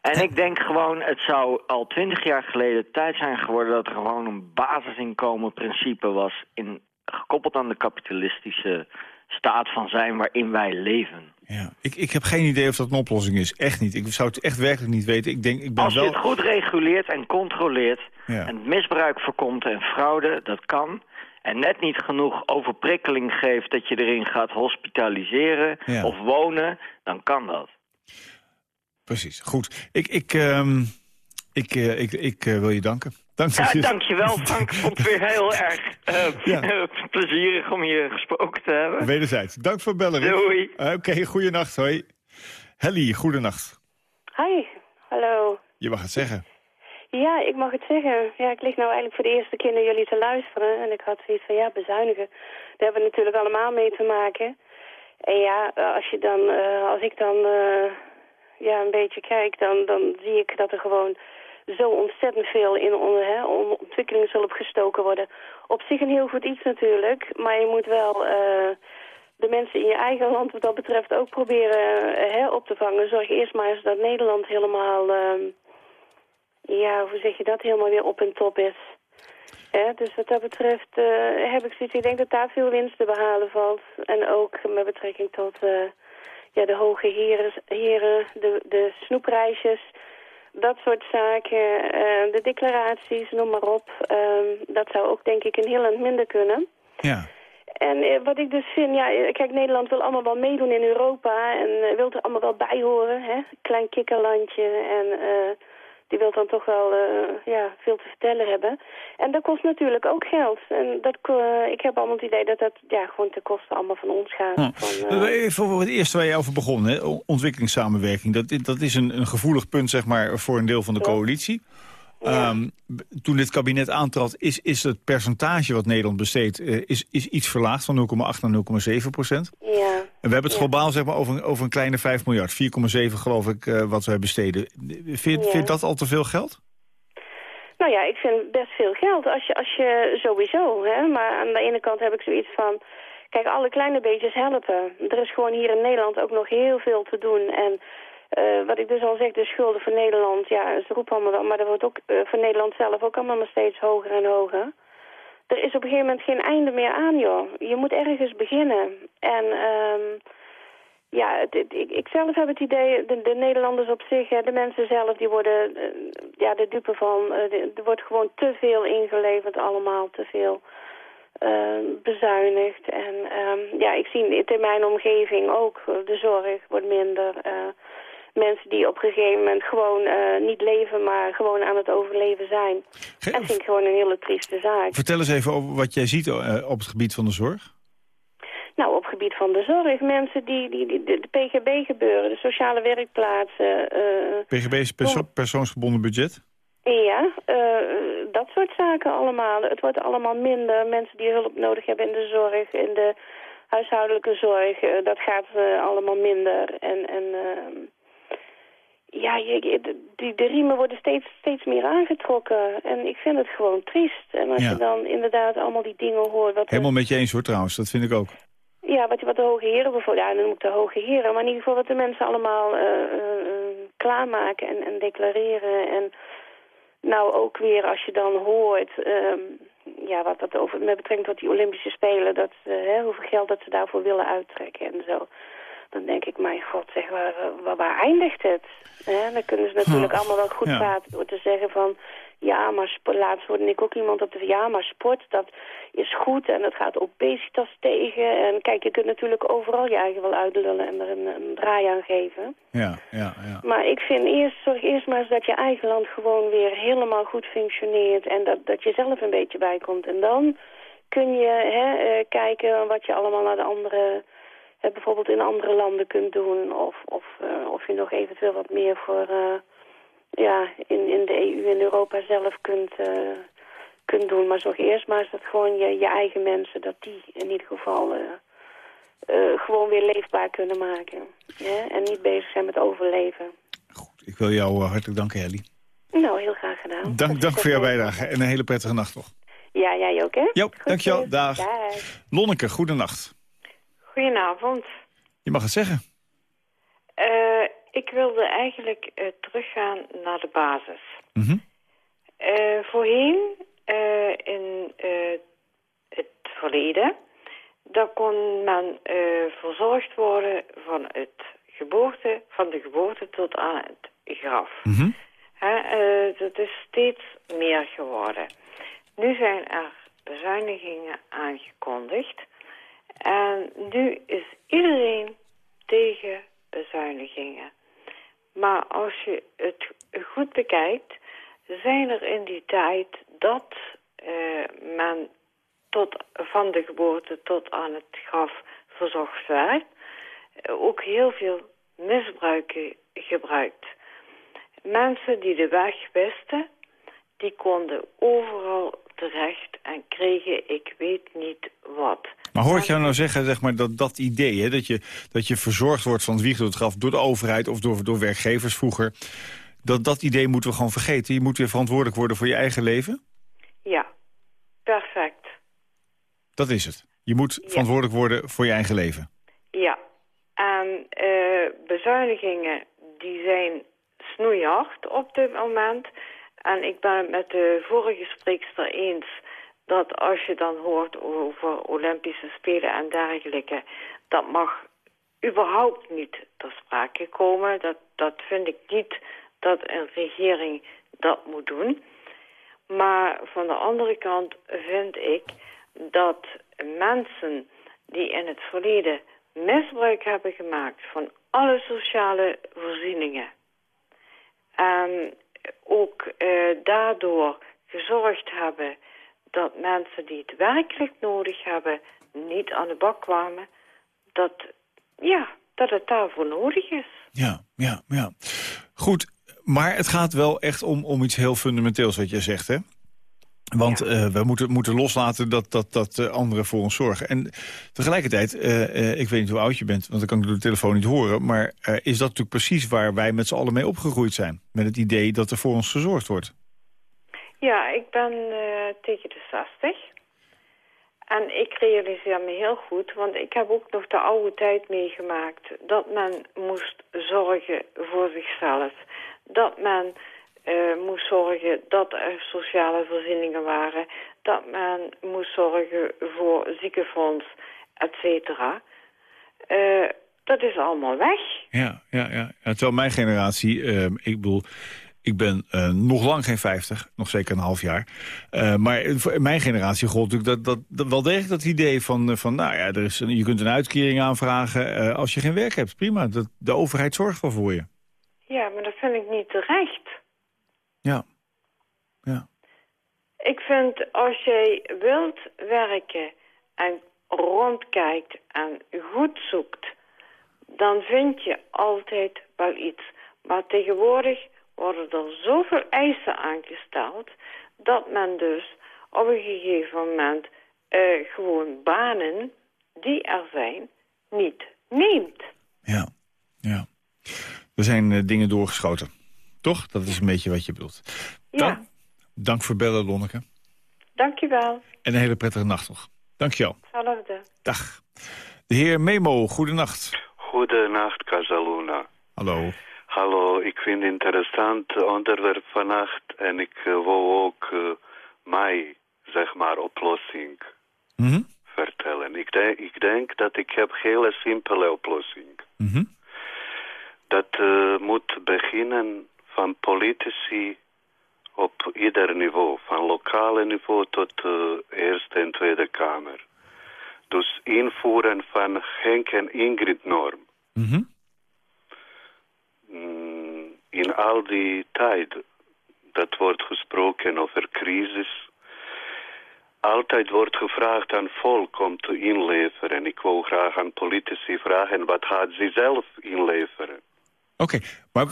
En ik denk gewoon, het zou al twintig jaar geleden tijd zijn geworden... dat er gewoon een basisinkomenprincipe was... In, gekoppeld aan de kapitalistische staat van zijn waarin wij leven. Ja. Ik, ik heb geen idee of dat een oplossing is. Echt niet. Ik zou het echt werkelijk niet weten. Ik denk, ik ben Als je wel... het goed reguleert en controleert... Ja. en misbruik voorkomt en fraude, dat kan... en net niet genoeg overprikkeling geeft dat je erin gaat hospitaliseren... Ja. of wonen, dan kan dat. Precies. Goed. Ik, ik, ehm, ik, eh, ik, ik eh, wil je danken. Dank Ja, je- dankjewel Frank. Ik vond het weer heel erg eh, Ja. eh, plezierig om je gesproken te hebben. Wederzijds. Dank voor het bellen. Doei. Oké, goeienacht. Hoi. Helly, goedenacht. Hi, hallo. Je mag het zeggen. Ja, ik mag het zeggen. Ja, ik lig nou eigenlijk voor de eerste keer naar jullie te luisteren. En ik had zoiets van, ja, bezuinigen. Daar hebben we natuurlijk allemaal mee te maken. En ja, als, je dan, uh, als ik dan uh, ja, een beetje kijk, dan, dan zie ik dat er gewoon zo ontzettend veel in hè, ontwikkelingshulp gestoken worden. Op zich een heel goed iets natuurlijk, maar je moet wel... Uh, de mensen in je eigen land wat dat betreft ook proberen hè, op te vangen. Zorg eerst maar eens dat Nederland helemaal, uh, ja, hoe zeg je dat, helemaal weer op en top is. Hè, dus wat dat betreft uh, heb ik zoiets, ik denk dat daar veel winst te behalen valt. En ook met betrekking tot ja, de hoge heren, heren de, de snoepreisjes, dat soort zaken, uh, de declaraties, noem maar op. Ehm, dat zou ook denk ik een heel eind minder kunnen. Ja. En eh, wat ik dus vind, ja, kijk, Nederland wil allemaal wel meedoen in Europa en wil er allemaal wel bij horen, hè. Klein kikkerlandje en die wil dan toch wel ja, veel te vertellen hebben. En dat kost natuurlijk ook geld. En dat, ik heb allemaal het idee dat dat ja, gewoon ten koste allemaal van ons gaat. Van, Even voor het eerste waar je over begon, hè? ontwikkelingssamenwerking. Dat, dat is een, een gevoelig punt, zeg maar, voor een deel van de coalitie. Ja. Um, toen dit kabinet aantrad, is, is het percentage wat Nederland besteedt... Uh, is, is iets verlaagd van 0,8 naar 0,7 procent. Ja. En we hebben het globaal zeg maar, over, over een kleine 5 miljard. 4,7 geloof ik uh, wat wij besteden. Vind, Ja. vind dat al te veel geld? Nou ja, ik vind best veel geld. Als je, als je sowieso, hè. Maar aan de ene kant heb ik zoiets van... Kijk, alle kleine beetjes helpen. Er is gewoon hier in Nederland ook nog heel veel te doen. En uh, wat ik dus al zeg, de schulden voor Nederland, ja, ze roepen allemaal wel, maar dat wordt ook uh, voor Nederland zelf ook allemaal maar steeds hoger en hoger. Er is op een gegeven moment geen einde meer aan, joh. Je moet ergens beginnen. En um, ja, het, het, ik, zelf heb het idee, de, de Nederlanders op zich, de mensen zelf, die worden uh, ja, de dupe van, er wordt gewoon te veel ingeleverd allemaal, te veel bezuinigd. En um, ja, ik zie in mijn omgeving ook, de zorg wordt minder mensen die op een gegeven moment gewoon uh, niet leven, maar gewoon aan het overleven zijn. Dat vind ik gewoon een hele trieste zaak. Vertel eens even over wat jij ziet uh, op het gebied van de zorg. Nou, op het gebied van de zorg. Mensen die, die, die de, PGB gebeuren, de sociale werkplaatsen. Uh, PGB is perso persoonsgebonden budget? Ja, dat soort zaken allemaal. Het wordt allemaal minder. Mensen die hulp nodig hebben in de zorg, in de huishoudelijke zorg, dat gaat allemaal minder. En... en ja, je, die, de riemen worden steeds, steeds meer aangetrokken. En ik vind het gewoon triest. En als Ja. je dan inderdaad allemaal die dingen hoort... Wat Helemaal met je eens hoor trouwens, dat vind ik ook. Ja, wat, wat de hoge heren bijvoorbeeld... Ja, dan noem ik de hoge heren. Maar in ieder geval wat de mensen allemaal uh, uh, klaarmaken en, en declareren. En nou ook weer als je dan hoort... Um, ja, wat dat over, met betrekking tot die Olympische Spelen... Dat, uh, hè, hoeveel geld dat ze daarvoor willen uittrekken en zo dan denk ik, mijn god, zeg, waar, waar, waar eindigt het? Dan kunnen ze natuurlijk allemaal wel goed praten door te zeggen van... ja, maar laatst hoorde ik ook iemand op de... ja, maar sport, dat is goed en dat gaat obesitas tegen. En kijk, je kunt natuurlijk overal je eigen wel uitlullen en er een, een draai aan geven. Ja, ja, ja. Maar ik vind eerst, zorg eerst maar eens dat je eigen land gewoon weer helemaal goed functioneert... en dat, dat je zelf een beetje bijkomt. En dan kun je hè, uh, kijken wat je allemaal naar de andere bijvoorbeeld in andere landen kunt doen. Of, of, uh, of je nog eventueel wat meer voor uh, ja, in, in de EU en Europa zelf kunt, kunt doen. Maar zorg eerst maar eens dat gewoon je, je eigen mensen, dat die in ieder geval gewoon weer leefbaar kunnen maken. En niet bezig zijn met overleven. Goed, ik wil jou hartelijk danken, Ellie. Nou, heel graag gedaan. Dank, dank voor jouw bijdrage en een hele prettige nacht toch. Ja, jij ook, hè? Jo, dankjewel. Dag. Dag. Lonneke, goedenacht. Goedenavond. Je mag het zeggen. Uh, ik wilde eigenlijk uh, teruggaan naar de basis. Mm -hmm. uh, voorheen, in het verleden, daar kon men verzorgd worden van, het geboorte, van de geboorte tot aan het graf. Mm -hmm. dat is steeds meer geworden. Nu zijn er bezuinigingen aangekondigd. En nu is iedereen tegen bezuinigingen. Maar als je het goed bekijkt, zijn er in die tijd dat uh, men tot, van de geboorte tot aan het graf verzocht werd, uh, ook heel veel misbruiken gebruikt. Mensen die de weg wisten, die konden overal terecht en kregen ik weet niet wat. Maar hoor ik jou nou zeggen zeg maar, dat dat idee, hè, dat, je, dat je verzorgd wordt van het wieg door het graf... door de overheid of door, door werkgevers vroeger... dat dat idee moeten we gewoon vergeten. Je moet weer verantwoordelijk worden voor je eigen leven? Ja, perfect. Dat is het. Je moet verantwoordelijk worden voor je eigen leven. Ja, en eh, bezuinigingen die zijn snoeihard op dit moment. En ik ben het met de vorige spreekster eens dat als je dan hoort over Olympische Spelen en dergelijke... dat mag überhaupt niet ter sprake komen. Dat, dat vind ik niet dat een regering dat moet doen. Maar van de andere kant vind ik dat mensen die in het verleden misbruik hebben gemaakt van alle sociale voorzieningen. En ook eh, daardoor gezorgd hebben dat mensen die het werkelijk nodig hebben niet aan de bak kwamen. Dat, ja, dat het daarvoor nodig is. Ja, ja, ja. Goed, maar het gaat wel echt om, om iets heel fundamenteels wat je zegt, hè? Want eh, we moeten, moeten loslaten dat, dat, dat uh, anderen voor ons zorgen. En tegelijkertijd, uh, ik weet niet hoe oud je bent... want dan kan ik door de telefoon niet horen... maar is dat natuurlijk precies waar wij met z'n allen mee opgegroeid zijn? Met het idee dat er voor ons gezorgd wordt. Ja, ik ben tegen de 60. En ik realiseer me heel goed, want ik heb ook nog de oude tijd meegemaakt... dat men moest zorgen voor zichzelf. Dat men uh, moest zorgen dat er sociale voorzieningen waren. Dat men moest zorgen voor ziekenfonds, et cetera. Uh, dat is allemaal weg. Ja, ja, ja. terwijl mijn generatie, ik bedoel... Ik ben uh, nog lang geen 50, nog zeker een half jaar. Uh, maar in mijn generatie gold natuurlijk dat, dat, dat, wel degelijk dat idee van... van nou ja, er is een, je kunt een uitkering aanvragen uh, als je geen werk hebt. Prima, dat, de overheid zorgt wel voor je. Ja, maar dat vind ik niet terecht. Ja. ja. Ik vind als jij wilt werken en rondkijkt en goed zoekt, dan vind je altijd wel iets. Maar tegenwoordig worden er zoveel eisen aangesteld dat men dus op een gegeven moment uh, gewoon banen die er zijn niet neemt. Ja, ja. Er zijn uh, dingen doorgeschoten. Toch? Dat is een beetje wat je bedoelt. Ja. dank voor bellen, Lonneke. Dank je wel. En een hele prettige nacht nog. Dank je wel. Hetzelfde. Dag. De heer Memo, goedenacht. Goedenacht, Casaluna. Hallo. Hallo, ik vind het interessant onderwerp vannacht en ik uh, wou ook uh, mij, zeg maar, oplossing mm -hmm. vertellen. Ik denk, ik denk dat ik heb een hele simpele oplossing. Mm -hmm. Dat uh, moet beginnen van politici op ieder niveau, van lokale niveau tot de Eerste en Tweede Kamer. Dus invoeren van Henk en Ingrid-norm. Mm -hmm. In al die tijd dat wordt gesproken over crisis, altijd wordt gevraagd aan volk om te inleveren. En ik wil graag aan politici vragen, wat gaat ze zelf inleveren? Oké, okay, maar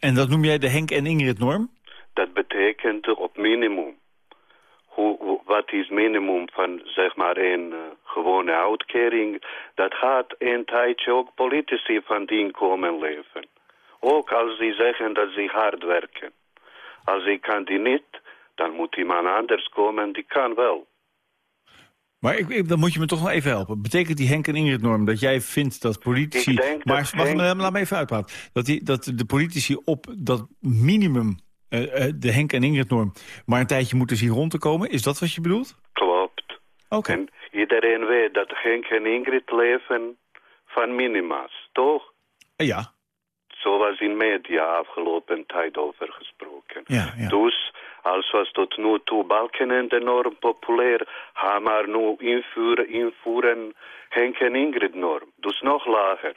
en dat noem jij de Henk en Ingrid-norm? Dat betekent op minimum. Hoe, wat is minimum van zeg maar een uh, gewone uitkering? Dat gaat een tijdje ook politici van die inkomen leven. Ook als ze zeggen dat ze hard werken. Als ik kan die niet, dan moet iemand anders komen die kan wel. Maar ik, ik, dan moet je me toch nog even helpen. Betekent die Henk en Ingrid-norm dat jij vindt dat politici... Ik denk maar dat Henk... laat me even uitpraten. Dat, die, dat de politici op dat minimum, uh, uh, de Henk en Ingrid-norm... maar een tijdje moeten zien rond te komen? Is dat wat je bedoelt? Klopt. Oké. Okay. En iedereen weet dat Henk en Ingrid leven van minima's, toch? Uh, ja. Zo was in media afgelopen tijd over gesproken. Ja, ja. Dus als was tot nu toe Balkenende norm populair, gaan maar nu invoeren, invoeren Henk en Ingrid norm. Dus nog lager.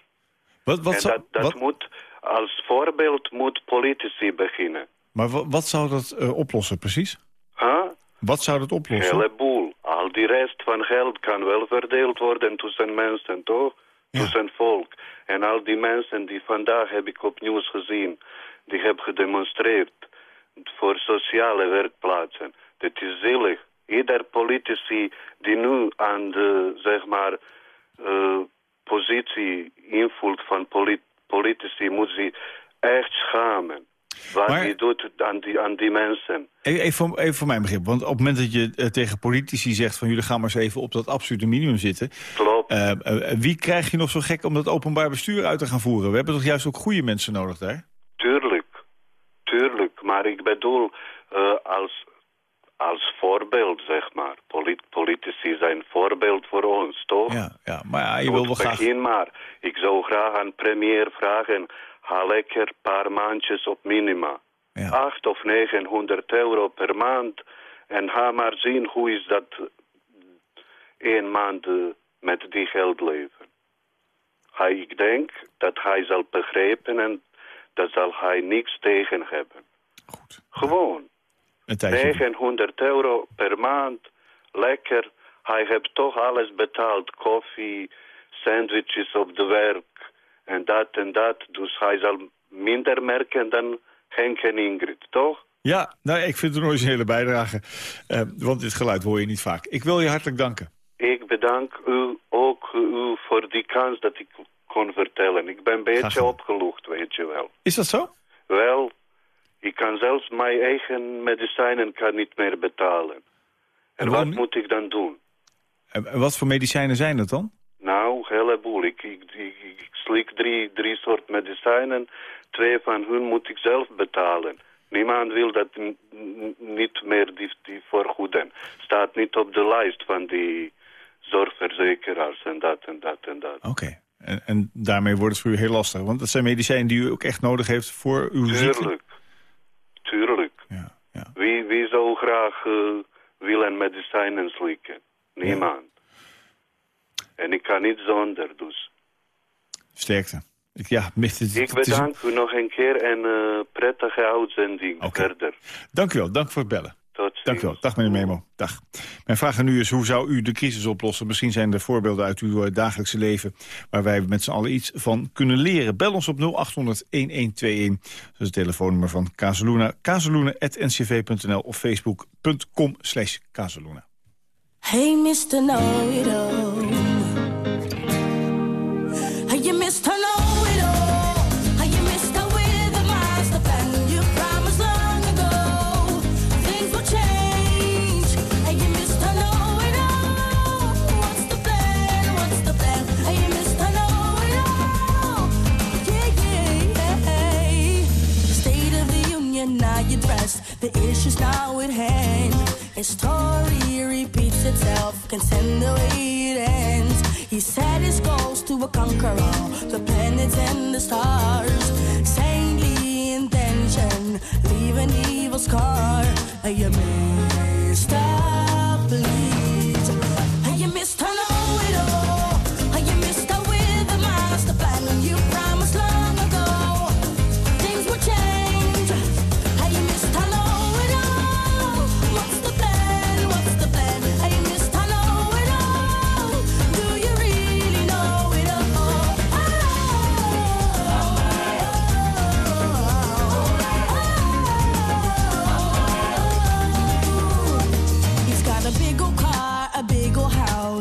Wat, wat en zou, dat, dat wat, moet, als voorbeeld moet politici beginnen. Maar wat, wat zou dat uh, oplossen precies? Huh? Wat zou dat oplossen? Heleboel. Al die rest van geld kan wel verdeeld worden tussen mensen, toch? Dus een volk. En al die mensen die vandaag heb ik op nieuws gezien, die hebben gedemonstreerd voor sociale werkplaatsen. Dit is zielig. Ieder politici die nu aan de, zeg maar, eh, positie invult van polit politici, moet zich echt schamen. Wat Maar- hij doet aan die, aan die mensen. Even, even, voor, even voor mijn begrip, want op het moment dat je eh, tegen politici zegt... van jullie gaan maar eens even op dat absolute minimum zitten... Klopt. eh, eh, wie krijg je nog zo gek om dat openbaar bestuur uit te gaan voeren? We hebben toch juist ook goede mensen nodig daar? Tuurlijk, tuurlijk. Maar ik bedoel, als, als voorbeeld, zeg maar. Polit- politici zijn voorbeeld voor ons, toch? Ja, ja maar ja, je wil wel graag... begin maar. Ik zou graag aan premier vragen, ga lekker een paar maandjes op minima. Ja. 8 of 900 euro per maand. En ga maar zien hoe is dat één maand eh, met die geld leven. Hij, ik denk dat hij zal begrijpen en dat zal hij niks tegen hebben. Goed. Gewoon. Een tijdje. 900 euro per maand, lekker. Hij heeft toch alles betaald. Koffie, sandwiches op de werk en dat en dat. Dus hij zal minder merken dan Henk en Ingrid, toch? Ja, nou, ik vind het een originele bijdrage. eh, want dit geluid hoor je niet vaak. Ik wil je hartelijk danken. Ik bedank u ook u voor die kans dat ik kon vertellen. Ik ben een beetje opgelucht, weet je wel. Is dat zo? Wel, ik kan zelfs mijn eigen medicijnen kan niet meer betalen. En En wat moet ik dan doen? En en wat voor medicijnen zijn dat dan? Nou, een heleboel. Ik, ik, ik, ik slik drie, drie soorten medicijnen. Twee van hun moet ik zelf betalen. Niemand wil dat niet meer die, die vergoeden. Staat niet op de lijst van die zorgverzekeraars en dat en dat en dat. Oké. En, en daarmee wordt het voor u heel lastig. Want dat zijn medicijnen die u ook echt nodig heeft voor uw ziekte. Tuurlijk. Tuurlijk. Ja, ja. Wie, wie zou graag eh, willen medicijnen slikken? Niemand. En ik kan niet zonder, dus. Sterkte. Ik, ja, het, het, Ik is- bedank u nog een keer en eh, prettige uitzending Oké. verder. Dank u wel, dank voor het bellen. Tot ziens. Dank u wel. Dag meneer Memo. Dag. Mijn vraag aan u is, hoe zou u de crisis oplossen? Misschien zijn er voorbeelden uit uw eh, dagelijkse leven... waar wij met z'n allen iets van kunnen leren. Bel ons op 0800-1121. Dat is het telefoonnummer van Kazeluna. Kazeluna.ncv.nl of facebook.com slash Kazeluna. Hey, Mr. Know-it-all. The now you dress the issues now at hand. History repeats itself, can send the way it ends. He set his goals to conquer all the planets and the stars. Saintly intention, leave an evil scar. You missed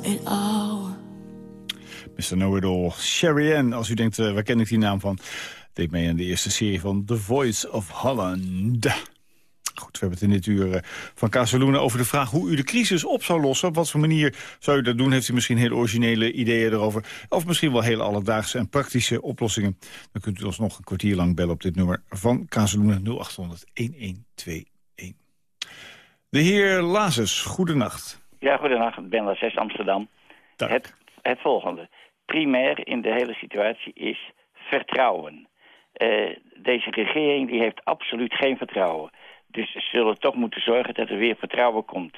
Know it. Mr. Know-it-all. Sherry Ann, als u denkt, eh, waar ken ik die naam van? Deed mee aan de eerste serie van The Voice of Holland. Goed, we hebben het in dit uur eh, van Casaluna over de vraag hoe u de crisis op zou lossen. Op wat voor manier zou u dat doen? Heeft u misschien hele originele ideeën erover? Of misschien wel hele alledaagse en praktische oplossingen? Dan kunt u ons nog een kwartier lang bellen op dit nummer van Casaluna 0800 1121. De heer Lazes, goedenacht. Ja, goedendag. Ik ben Laces Amsterdam. Het, het volgende. Primair in de hele situatie is vertrouwen. Eh, deze regering die heeft absoluut geen vertrouwen. Dus ze zullen toch moeten zorgen dat er weer vertrouwen komt.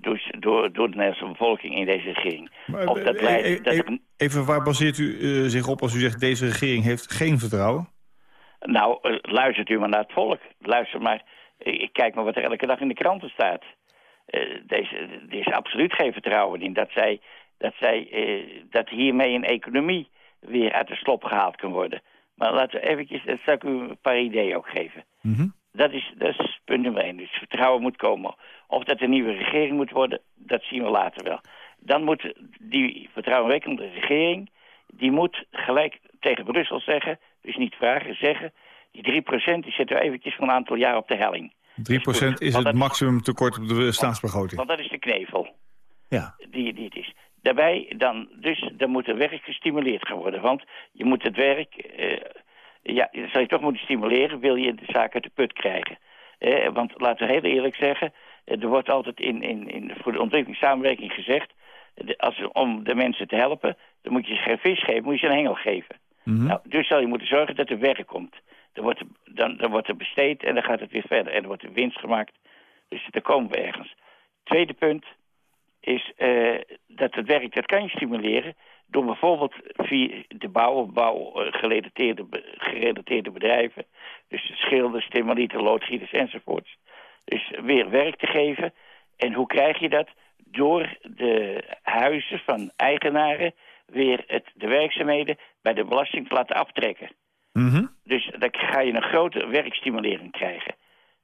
dus door, door de Nederlandse bevolking in deze regering. Of dat Eh, dat er- Even, waar baseert u zich op als u zegt deze regering heeft geen vertrouwen? Nou, luistert u maar naar het volk. Luister maar. Ik kijk maar wat er elke dag in de kranten staat. Eh, deze, er is absoluut geen vertrouwen in dat, zij, dat, zij, eh, dat hiermee een economie weer uit de slop gehaald kan worden. Maar laten we eventjes, dat zal ik u een paar ideeën ook geven. Dat is, dat is punt nummer één. Dus vertrouwen moet komen. Of dat een nieuwe regering moet worden, dat zien we later wel. Dan moet die vertrouwenwekkende regering... die moet gelijk tegen Brussel zeggen... dus niet vragen, zeggen... die 3% die zetten we eventjes voor een aantal jaar op de helling. 3% is het maximum tekort op de staatsbegroting. Want dat is de knevel Ja. die, die het is. Daarbij dan, dus, dan moet het werk gestimuleerd gaan worden. Want je moet het werk, eh, ja, dat zal je toch moeten stimuleren, wil je de zaak uit de put krijgen. Eh, want laten we heel eerlijk zeggen, eh, er wordt altijd in, in, in, voor de ontwikkelingssamenwerking gezegd, de- als, om de mensen te helpen, dan moet je ze geen vis geven, moet je ze een hengel geven. Nou, dus zal je moeten zorgen dat er werk komt. Dan wordt, dan, dan wordt er besteed en dan gaat het weer verder. En dan wordt winst gemaakt. Dus daar komen we ergens. Tweede punt is eh, dat het werk, dat kan je stimuleren... door bijvoorbeeld via de bouw bouwgerelateerde be- gerelateerde bedrijven... dus schilders, timmerlieten, loodgieters enzovoorts... dus weer werk te geven. En hoe krijg je dat? Door de huizen van eigenaren weer het, de werkzaamheden bij de belasting te laten aftrekken. Dus dan ga je een grote werkstimulering krijgen.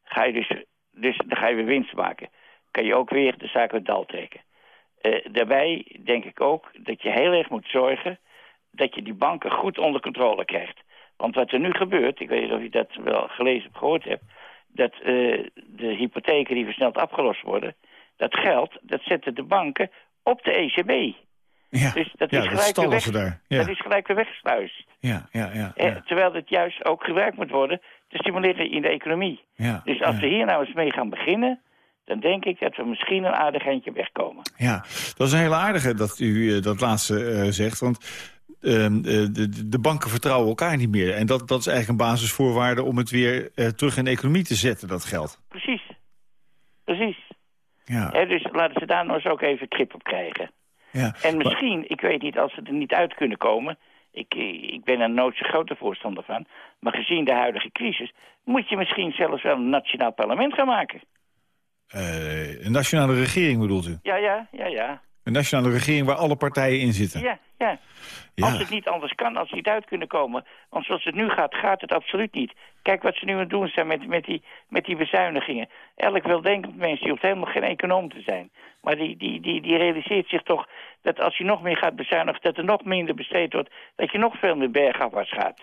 Ga je dus, dus dan ga je weer winst maken. Kan je ook weer de zaak uit dal trekken. Eh, daarbij denk ik ook dat je heel erg moet zorgen dat je die banken goed onder controle krijgt. Want wat er nu gebeurt, ik weet niet of je dat wel gelezen of gehoord hebt... dat eh, de hypotheken die versneld afgelost worden... dat geld, dat zetten de banken op de ECB. Ja, Dus dat ja, is dat gelijk weer stallen weg, daar. Ja. dat is gelijk weer weggesluist. Ja, ja, ja. Eh, Terwijl het juist ook gebruikt moet worden te stimuleren in de economie. Ja, dus als ja. we hier nou eens mee gaan beginnen... dan denk ik dat we misschien een aardig eindje wegkomen. Ja, dat is een hele aardige dat u eh, dat laatste eh, zegt. Want ehm, eh, de, de- banken vertrouwen elkaar niet meer. En dat, dat is eigenlijk een basisvoorwaarde om het weer terug in de economie te zetten, dat geld. Precies. Precies. Ja. Dus laten ze daar nou eens ook even grip op krijgen. Ja. En misschien, ik weet niet, als ze er niet uit kunnen komen... Ik, eh, ik ben er nooit zo grote voorstander van... maar gezien de huidige crisis... moet je misschien zelfs wel een nationaal parlement gaan maken. Eh, een nationale regering bedoelt u? Ja, ja, ja, ja. Een nationale regering waar alle partijen in zitten? Ja, ja. Ja. Als het niet anders kan, als ze niet uit kunnen komen. Want zoals het nu gaat, gaat het absoluut niet. Kijk wat ze nu aan het doen zijn met, met, die, met die bezuinigingen. Elk weldenkend mens, die hoeft helemaal geen econoom te zijn. Maar die, die, die, die realiseert zich toch dat als je nog meer gaat bezuinigen... dat er nog minder besteed wordt, dat je nog veel meer bergafwaarts gaat.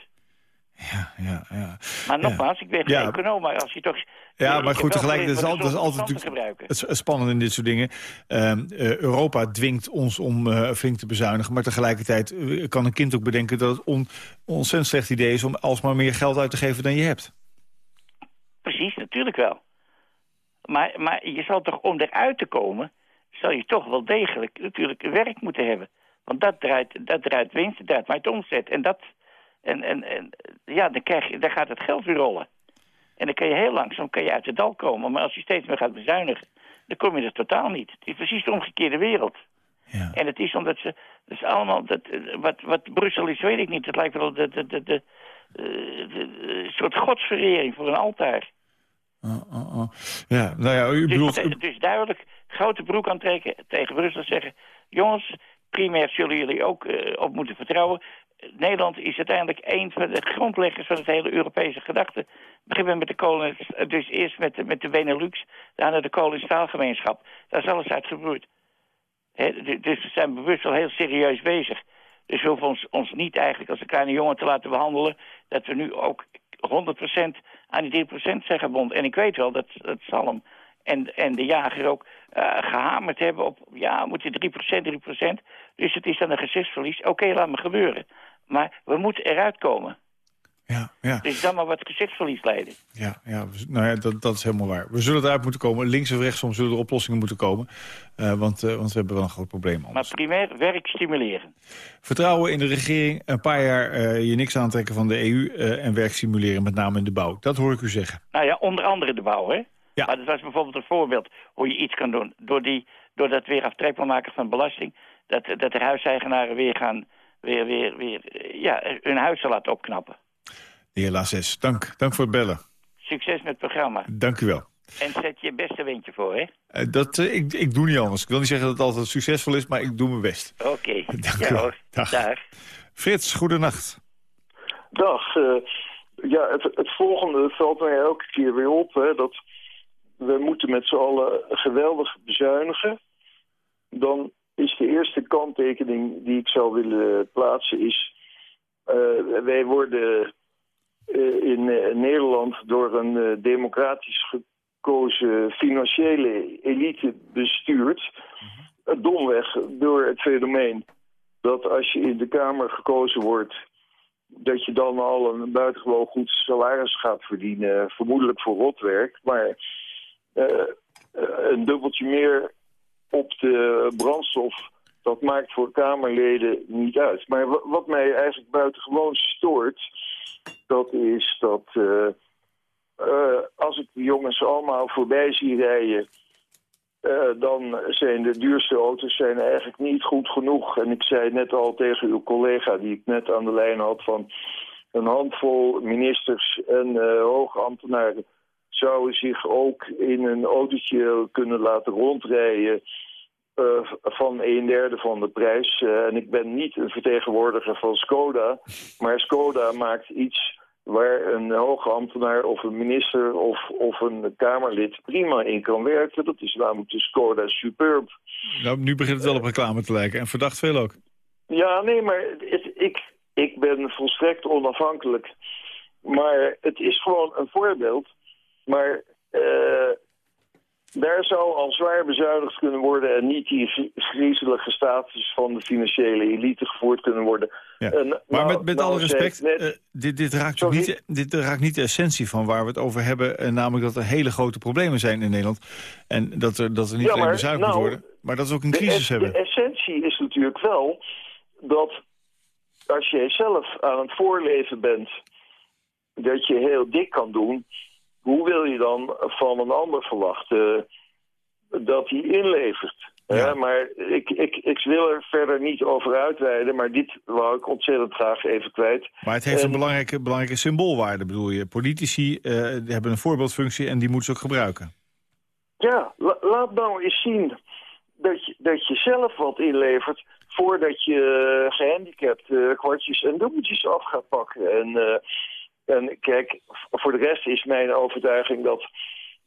Ja, ja. Maar nogmaals, ik ben geen Ja. econoom, maar als je toch... Ja, maar goed, wel tegelijkertijd is geleerd altijd, is natuurlijk het is spannend in dit soort dingen. Ehm, eh, Europa dwingt ons om eh, flink te bezuinigen. Maar tegelijkertijd eh, kan een kind ook bedenken dat het on, ontzettend slecht idee is... om alsmaar meer geld uit te geven dan je hebt. Precies, natuurlijk wel. Maar, maar je zal toch om eruit te komen, zal je toch wel degelijk natuurlijk werk moeten hebben. Want dat draait, dat draait winst, dat draait maar het omzet. En, dat, en, en, en ja, dan, krijg je, dan gaat het geld weer rollen. En dan kan je heel langzaam kan je uit het dal komen. Maar als je steeds meer gaat bezuinigen, dan kom je er totaal niet. Het is precies de omgekeerde wereld. En het is omdat ze... Dat is allemaal... Dat, eh, wat, wat Brussel is, weet ik niet. Het lijkt wel de, de, de, de, eh, een soort godsverering voor een altaar. Ja, nou ja, u Dus, bedoelt... is duidelijk, grote broek aantrekken, tegen Brussel zeggen... jongens, primair zullen jullie ook eh, op moeten vertrouwen. Nederland is uiteindelijk een van de grondleggers van het hele Europese gedachte. Beginnen met de kolen, dus eerst met de, met de Benelux, daarna de kolen- en staalgemeenschap. Daar is alles uit gebroeid. Hè, d- dus we zijn bewust wel heel serieus bezig. Dus we hoeven ons, ons niet eigenlijk als een kleine jongen te laten behandelen... dat we nu ook 100% aan die 3% zijn gebonden. En ik weet wel dat, dat Salm en, en de jager ook eh, gehamerd hebben op... ja, moet je 3%, 3%. Dus het is dan een gezichtsverlies. Oké, laat me gebeuren. Maar we moeten eruit komen. Ja, ja. Dus dan maar wat gezichtsverlies leiden. Ja, ja, nou ja dat, dat is helemaal waar. We zullen eruit moeten komen. Links of rechtsom zullen er oplossingen moeten komen. Eh, want, eh, want we hebben wel een groot probleem. Maar primair werk stimuleren. Vertrouwen in de regering, een paar jaar eh, je niks aantrekken van de EU... en werk stimuleren, met name in de bouw. Dat hoor ik u zeggen. Nou ja, onder andere de bouw, hè? Ja. Maar dat was bijvoorbeeld een voorbeeld hoe je iets kan doen. Door, die, door dat weer aftrekbaar maken van belasting... dat, dat de huiseigenaren weer gaan... weer, weer, weer eh, ja, hun huizen laten opknappen. De heer Lazes, dank. Dank voor het bellen. Succes met het programma. Dank u wel. En zet je beste windje voor, hè? Eh, dat, eh, ik, ik doe niet anders. Ik wil niet zeggen dat het altijd succesvol is, maar ik doe mijn best. Oké. Dank Ja u wel. Dag. Dag. Frits, goedenacht. Dag. eh, ja, het, het volgende valt mij elke keer weer op. Hè, dat we moeten met z'n allen geweldig bezuinigen. Dan is de eerste kanttekening die ik zou willen plaatsen is... eh, wij worden eh, in eh, Nederland door een democratisch gekozen financiële elite bestuurd. Domweg door het fenomeen dat als je in de Kamer gekozen wordt dat je dan al een buitengewoon goed salaris gaat verdienen, vermoedelijk voor rotwerk. Maar een dubbeltje meer op de brandstof, dat maakt voor Kamerleden niet uit. Maar wa- wat mij eigenlijk buitengewoon stoort, dat is dat eh, eh, als ik de jongens allemaal voorbij zie rijden... eh, dan zijn de duurste auto's zijn eigenlijk niet goed genoeg. En ik zei net al tegen uw collega die ik net aan de lijn had... van een handvol ministers en eh zouden zich ook in een autootje kunnen laten rondrijden... eh, van een derde van de prijs. Eh, en ik ben niet een vertegenwoordiger van Skoda... maar Skoda maakt iets waar een hoge ambtenaar of een minister of, of een Kamerlid prima in kan werken. Dat is namelijk de Skoda Superb. Nou, nu begint het wel op reclame te lijken. En verdacht veel ook. Ja, nee, maar het, ik, ik ben volstrekt onafhankelijk. Maar het is gewoon een voorbeeld. Maar eh, daar zou al zwaar bezuinigd kunnen worden... en niet die grie- griezelige status van de financiële elite gevoerd kunnen worden. Ja. En, Maar nou- met, met nou alle zei ik respect, net- eh, dit, dit, raakt niet, dit raakt niet de essentie van waar we het over hebben. eh, namelijk dat er hele grote problemen zijn in Nederland. En dat er, dat er niet Ja, alleen bezuinigd moet nou, worden, maar dat we ook een crisis hebben. De essentie is natuurlijk wel dat als jij zelf aan het voorleven bent... dat je heel dik kan doen... hoe wil je dan van een ander verwachten dat hij inlevert? Hè, maar ik, ik, ik wil er verder niet over uitweiden... maar dit wou ik ontzettend graag even kwijt. Maar het heeft En- een belangrijke, belangrijke symboolwaarde, bedoel je. Politici eh, hebben een voorbeeldfunctie en die moeten ze ook gebruiken. Ja, la- laat nou eens zien dat je, dat je zelf wat inlevert... voordat je eh, gehandicapt eh, kwartjes en dubbeltjes af gaat pakken. En, en kijk, voor de rest is mijn overtuiging dat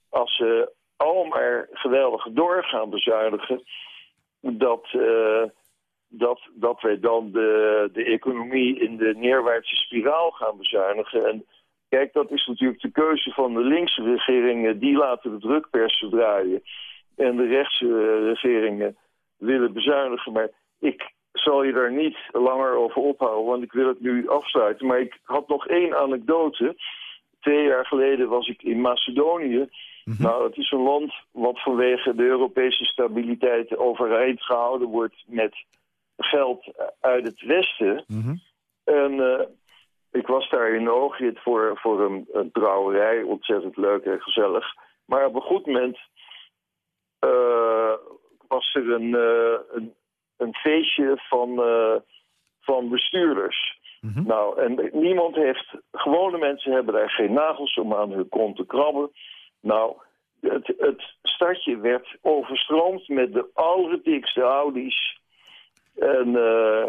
als ze al maar geweldig door gaan bezuinigen... dat, eh, dat, dat wij dan de, de economie in de neerwaartse spiraal gaan bezuinigen... En, Kijk, dat is natuurlijk de keuze van de linkse regeringen. Die laten de drukpersen draaien. En de rechtse eh, regeringen willen bezuinigen. Maar ik zal je daar niet langer over ophouden, want ik wil het nu afsluiten. Maar ik had nog één anekdote. Twee jaar geleden was ik in Macedonië. Nou, het is een land wat vanwege de Europese stabiliteit overeind gehouden wordt met geld uit het Westen. En eh, ik was daar in Oogrit voor, voor een, een trouwerij, ontzettend leuk en gezellig. Maar op een goed moment eh, was er een, eh, een, een feestje van, eh, van bestuurders. Nou, en niemand heeft, gewone mensen hebben daar geen nagels om aan hun kont te krabben. Nou, het, het stadje werd overstroomd met de allerdikste Audi's. En, eh,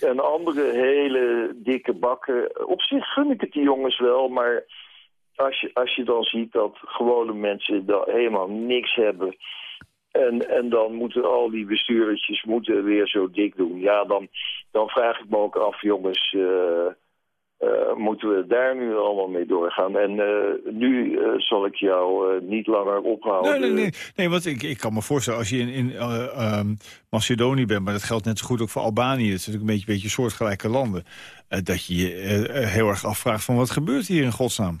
en andere hele dikke bakken. Op zich gun ik het die jongens wel, maar als je, als je dan ziet dat gewone mensen daar helemaal niks hebben... En, en dan moeten al die bestuurdertjes moeten weer zo dik doen. Ja, dan, dan vraag ik me ook af, jongens, eh, eh, moeten we daar nu allemaal mee doorgaan? En eh, nu zal ik jou niet langer ophouden. Nee, nee, nee. nee want ik, ik kan me voorstellen, als je in, in eh, ehm, Macedonië bent... maar dat geldt net zo goed ook voor Albanië... het zijn natuurlijk een beetje, beetje soortgelijke landen... dat je je heel erg afvraagt van wat gebeurt hier in godsnaam?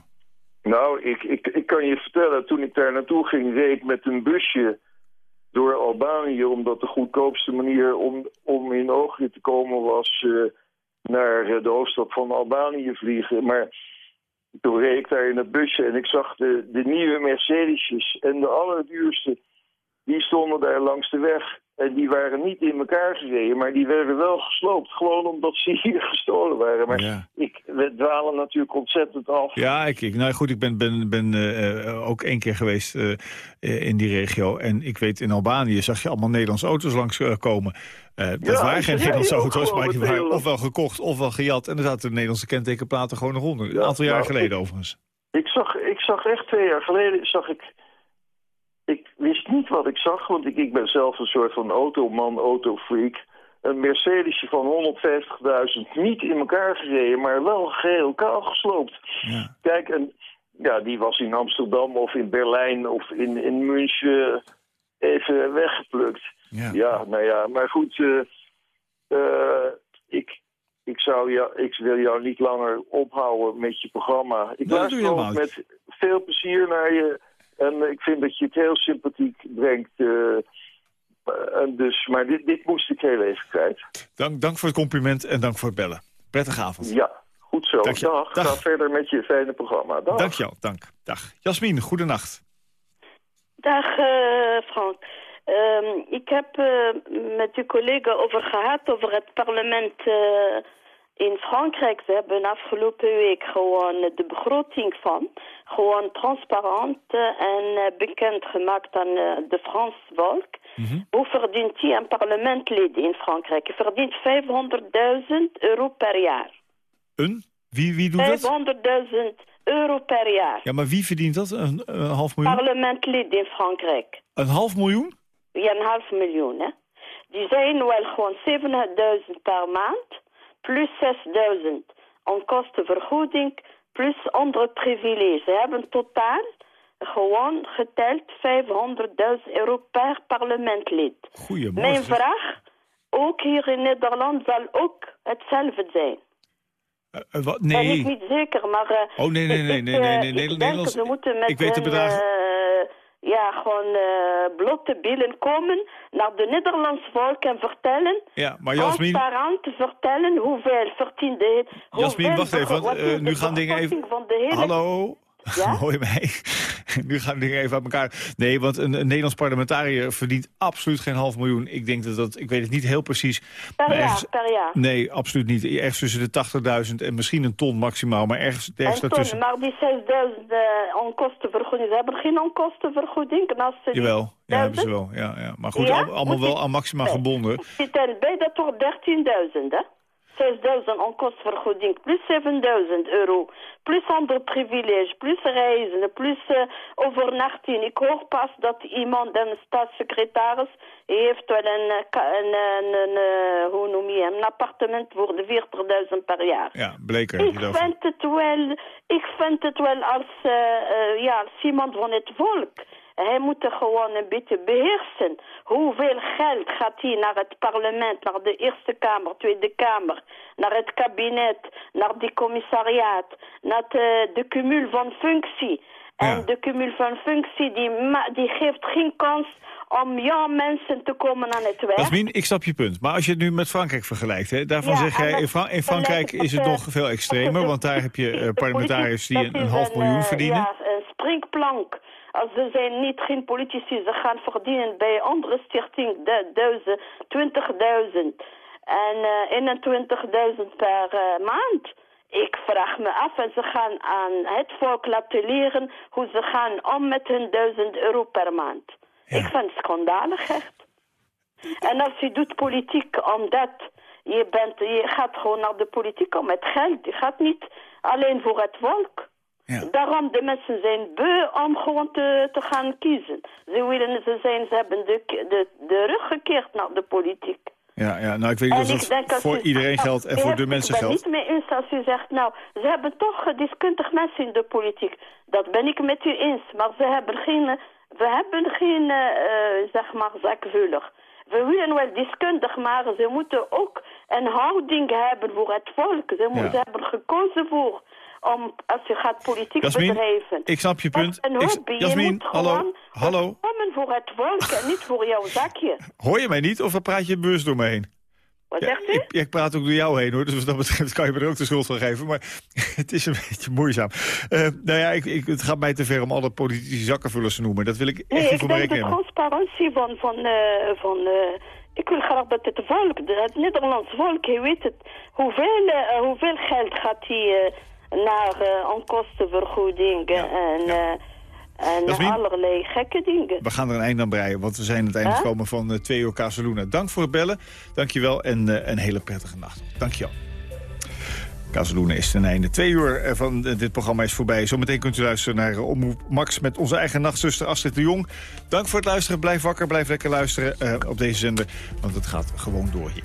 Nou, ik, ik, ik kan je vertellen, toen ik daar naartoe ging, reed ik met een busje door Albanië, omdat de goedkoopste manier om, om in Oogje te komen was eh, naar eh, de hoofdstad van Albanië vliegen. Maar toen reed ik daar in het busje en ik zag de, de nieuwe Mercedesjes en de allerduurste, die stonden daar langs de weg. En die waren niet in elkaar gereden, maar die werden wel gesloopt. Gewoon omdat ze hier gestolen waren. Maar Ja. ik, we dwalen natuurlijk ontzettend af. Ja, ik, ik, nou goed, ik ben, ben, ben eh, eh, ook één keer geweest eh, in die regio. En ik weet, in Albanië zag je allemaal Nederlandse auto's langskomen. Eh dat Ja, waren geen Nederlandse auto's, maar die waren ofwel gekocht ofwel gejat. En er zaten de Nederlandse kentekenplaten gewoon nog onder. Een Ja, aantal jaar nou, geleden ik- overigens. Ik zag, ik zag echt twee jaar geleden, zag ik, ik wist niet wat ik zag, want ik, ik ben zelf een soort van automan, autofreak. Een Mercedesje van 150.000, niet in elkaar gereden, maar wel geheel kaal gesloopt. Ja. Kijk, en ja, die was in Amsterdam of in Berlijn of in, in München even weggeplukt. Ja. Ja, nou ja, maar goed, eh, eh, ik, ik, zou jou, ik wil jou niet langer ophouden met je programma. Ik je luister ook met veel plezier naar je. En ik vind dat je het heel sympathiek brengt. eh, en dus, maar dit, dit moest ik heel even kwijt. Dank, dank voor het compliment en dank voor het bellen. Prettige avond. Ja, goed zo. Dag. Dag. Ga verder met je fijne programma. Dag. Dank jou, dank. Dag. Jasmin, goedenacht. Dag eh, Frank. Ehm, ik heb eh, met uw collega over gehad over het parlement eh, in Frankrijk. Ze hebben afgelopen week gewoon de begroting van gewoon transparant eh, en uh, bekend gemaakt aan uh, de Frans volk. Hoe verdient hij een parlementlid in Frankrijk? Hij verdient 500.000 euro per jaar. Een? Wie, wie doet dat? 500.000 euro per jaar. Ja, maar wie verdient dat? Een, een half miljoen? Parlementlid in Frankrijk. Een half miljoen? Ja, een half miljoen, hè. Die zijn wel gewoon 700.000 per maand, plus 6.000 aan kostenvergoeding, plus andere privileges. Ze hebben totaal gewoon geteld 500.000 euro per parlementlid. Goedemorgen. Mijn vraag, ook hier in Nederland zal ook hetzelfde zijn. Uh, uh, wat? Ben ik Nee. niet zeker, maar... uh, Oh, nee, nee, nee, nee, nee, nee, weet de een, bedragen. uh, ja, gewoon uh, blote billen komen naar de Nederlands volk en vertellen... Ja, maar Jasmin, transparant vertellen hoeveel verdient de... Jasmin, wacht even, want, uh, nu gaan dingen even... hele... Hallo? Ja? Je mij? nu gaan dingen even uit elkaar. Nee, want een, een Nederlands parlementariër verdient absoluut geen half miljoen. Ik denk dat dat, ik weet het niet heel precies. Per jaar, ergens- per jaar. Nee, absoluut niet. Ergens tussen de 80.000 en misschien een ton maximaal, maar ergens, ergens En toen, daartussen. maar die 6000 uh, onkostenvergoeding, ze hebben geen onkostenvergoeding. Die Jawel, ja, hebben ze 1000 wel. Ja, ja. Maar goed, Ja? allemaal wel aan maxima gebonden. Die bij, dat toch 13.000, hè? 6.000 onkostenvergoeding, plus 7.000 euro, plus andere privileges, plus reizen, plus uh, overnachting. Ik hoor pas dat iemand, een staatssecretaris, heeft wel een, eh, een, een, een, eh, hoe noem je hem, een appartement voor de 40.000 per jaar. Ja, Bleker. Ik vind het wel, ik vind het wel als, eh, eh, ja, als iemand van het volk. Hij moet gewoon een beetje beheersen. Hoeveel geld gaat hij naar het parlement, naar de Eerste Kamer, Tweede Kamer, naar het kabinet, naar die commissariaat, naar de, de cumul van functie. En de cumul van functie die, die geeft geen kans om jouw mensen te komen aan het werk. Jasmin, ik snap je punt. Maar als je het nu met Frankrijk vergelijkt, hè, daarvan Ja, zeg jij, in, Fra- in Frankrijk is het met, nog veel extremer, want daar heb je eh, parlementariërs die een, een half miljoen eh, verdienen. Ja, een springplank. Als ze zijn niet geen politici, ze gaan verdienen bij andere stichting de- duizend, 20.000 en eh 21.000 per eh, maand. Ik vraag me af en ze gaan aan het volk laten leren hoe ze gaan om met hun 1000 euro per maand. Ik vind het schandalig echt. En als je doet politiek omdat je, bent, je gaat gewoon naar de politiek om het geld. Je gaat niet alleen voor het volk. Daarom de mensen zijn beu om gewoon te, te gaan kiezen. Ze, willen, ze, zijn, ze hebben de, de, de rug gekeerd naar de politiek. Ja, ja, nou ik weet niet of dat voor u- iedereen geldt en voor de mensen Ik ben geldt. niet mee eens als u zegt, nou, ze hebben toch deskundig mensen in de politiek. Dat ben ik met u eens. Maar ze hebben geen, we hebben geen, eh, zeg maar, zakvullig. We willen wel deskundig, maar ze moeten ook een houding hebben voor het volk. Ze, mo- Ja. ze hebben gekozen voor om, als je gaat politiek Jasmin, bedrijven. ik snap je punt. Een Ik- hobby. je moet hallo, gewoon hallo. komen voor het volk en niet voor jouw zakje. Hoor je mij niet of praat je bewust door me heen? Wat Ja, zegt u? Ik, ik praat ook door jou heen hoor, dus wat dat betreft kan je me er ook de schuld van geven. Maar het is een beetje moeizaam. Eh, nou ja, ik, ik, het gaat mij te ver om alle politici zakkenvullers te noemen. Dat wil ik echt Nee, niet ik voor mijn denk de transparantie van... van, eh, van eh, ik wil graag dat het volk, het Nederlands volk, je weet het, hoeveel, hoeveel geld gaat die naar eh onkostenvergoeding en, eh, en Jasmin? allerlei gekke dingen. We gaan er een eind aan breien, want we zijn aan het einde Huh? gekomen van eh, twee uur Casaluna. Dank voor het bellen, dankjewel en een hele prettige nacht. Dankjewel. Casaluna is ten einde. Twee uur van dit programma is voorbij. Zometeen kunt u luisteren naar Omroep Max met onze eigen nachtzuster Astrid de Jong. Dank voor het luisteren. Blijf wakker, blijf lekker luisteren op deze zender, want het gaat gewoon door hier.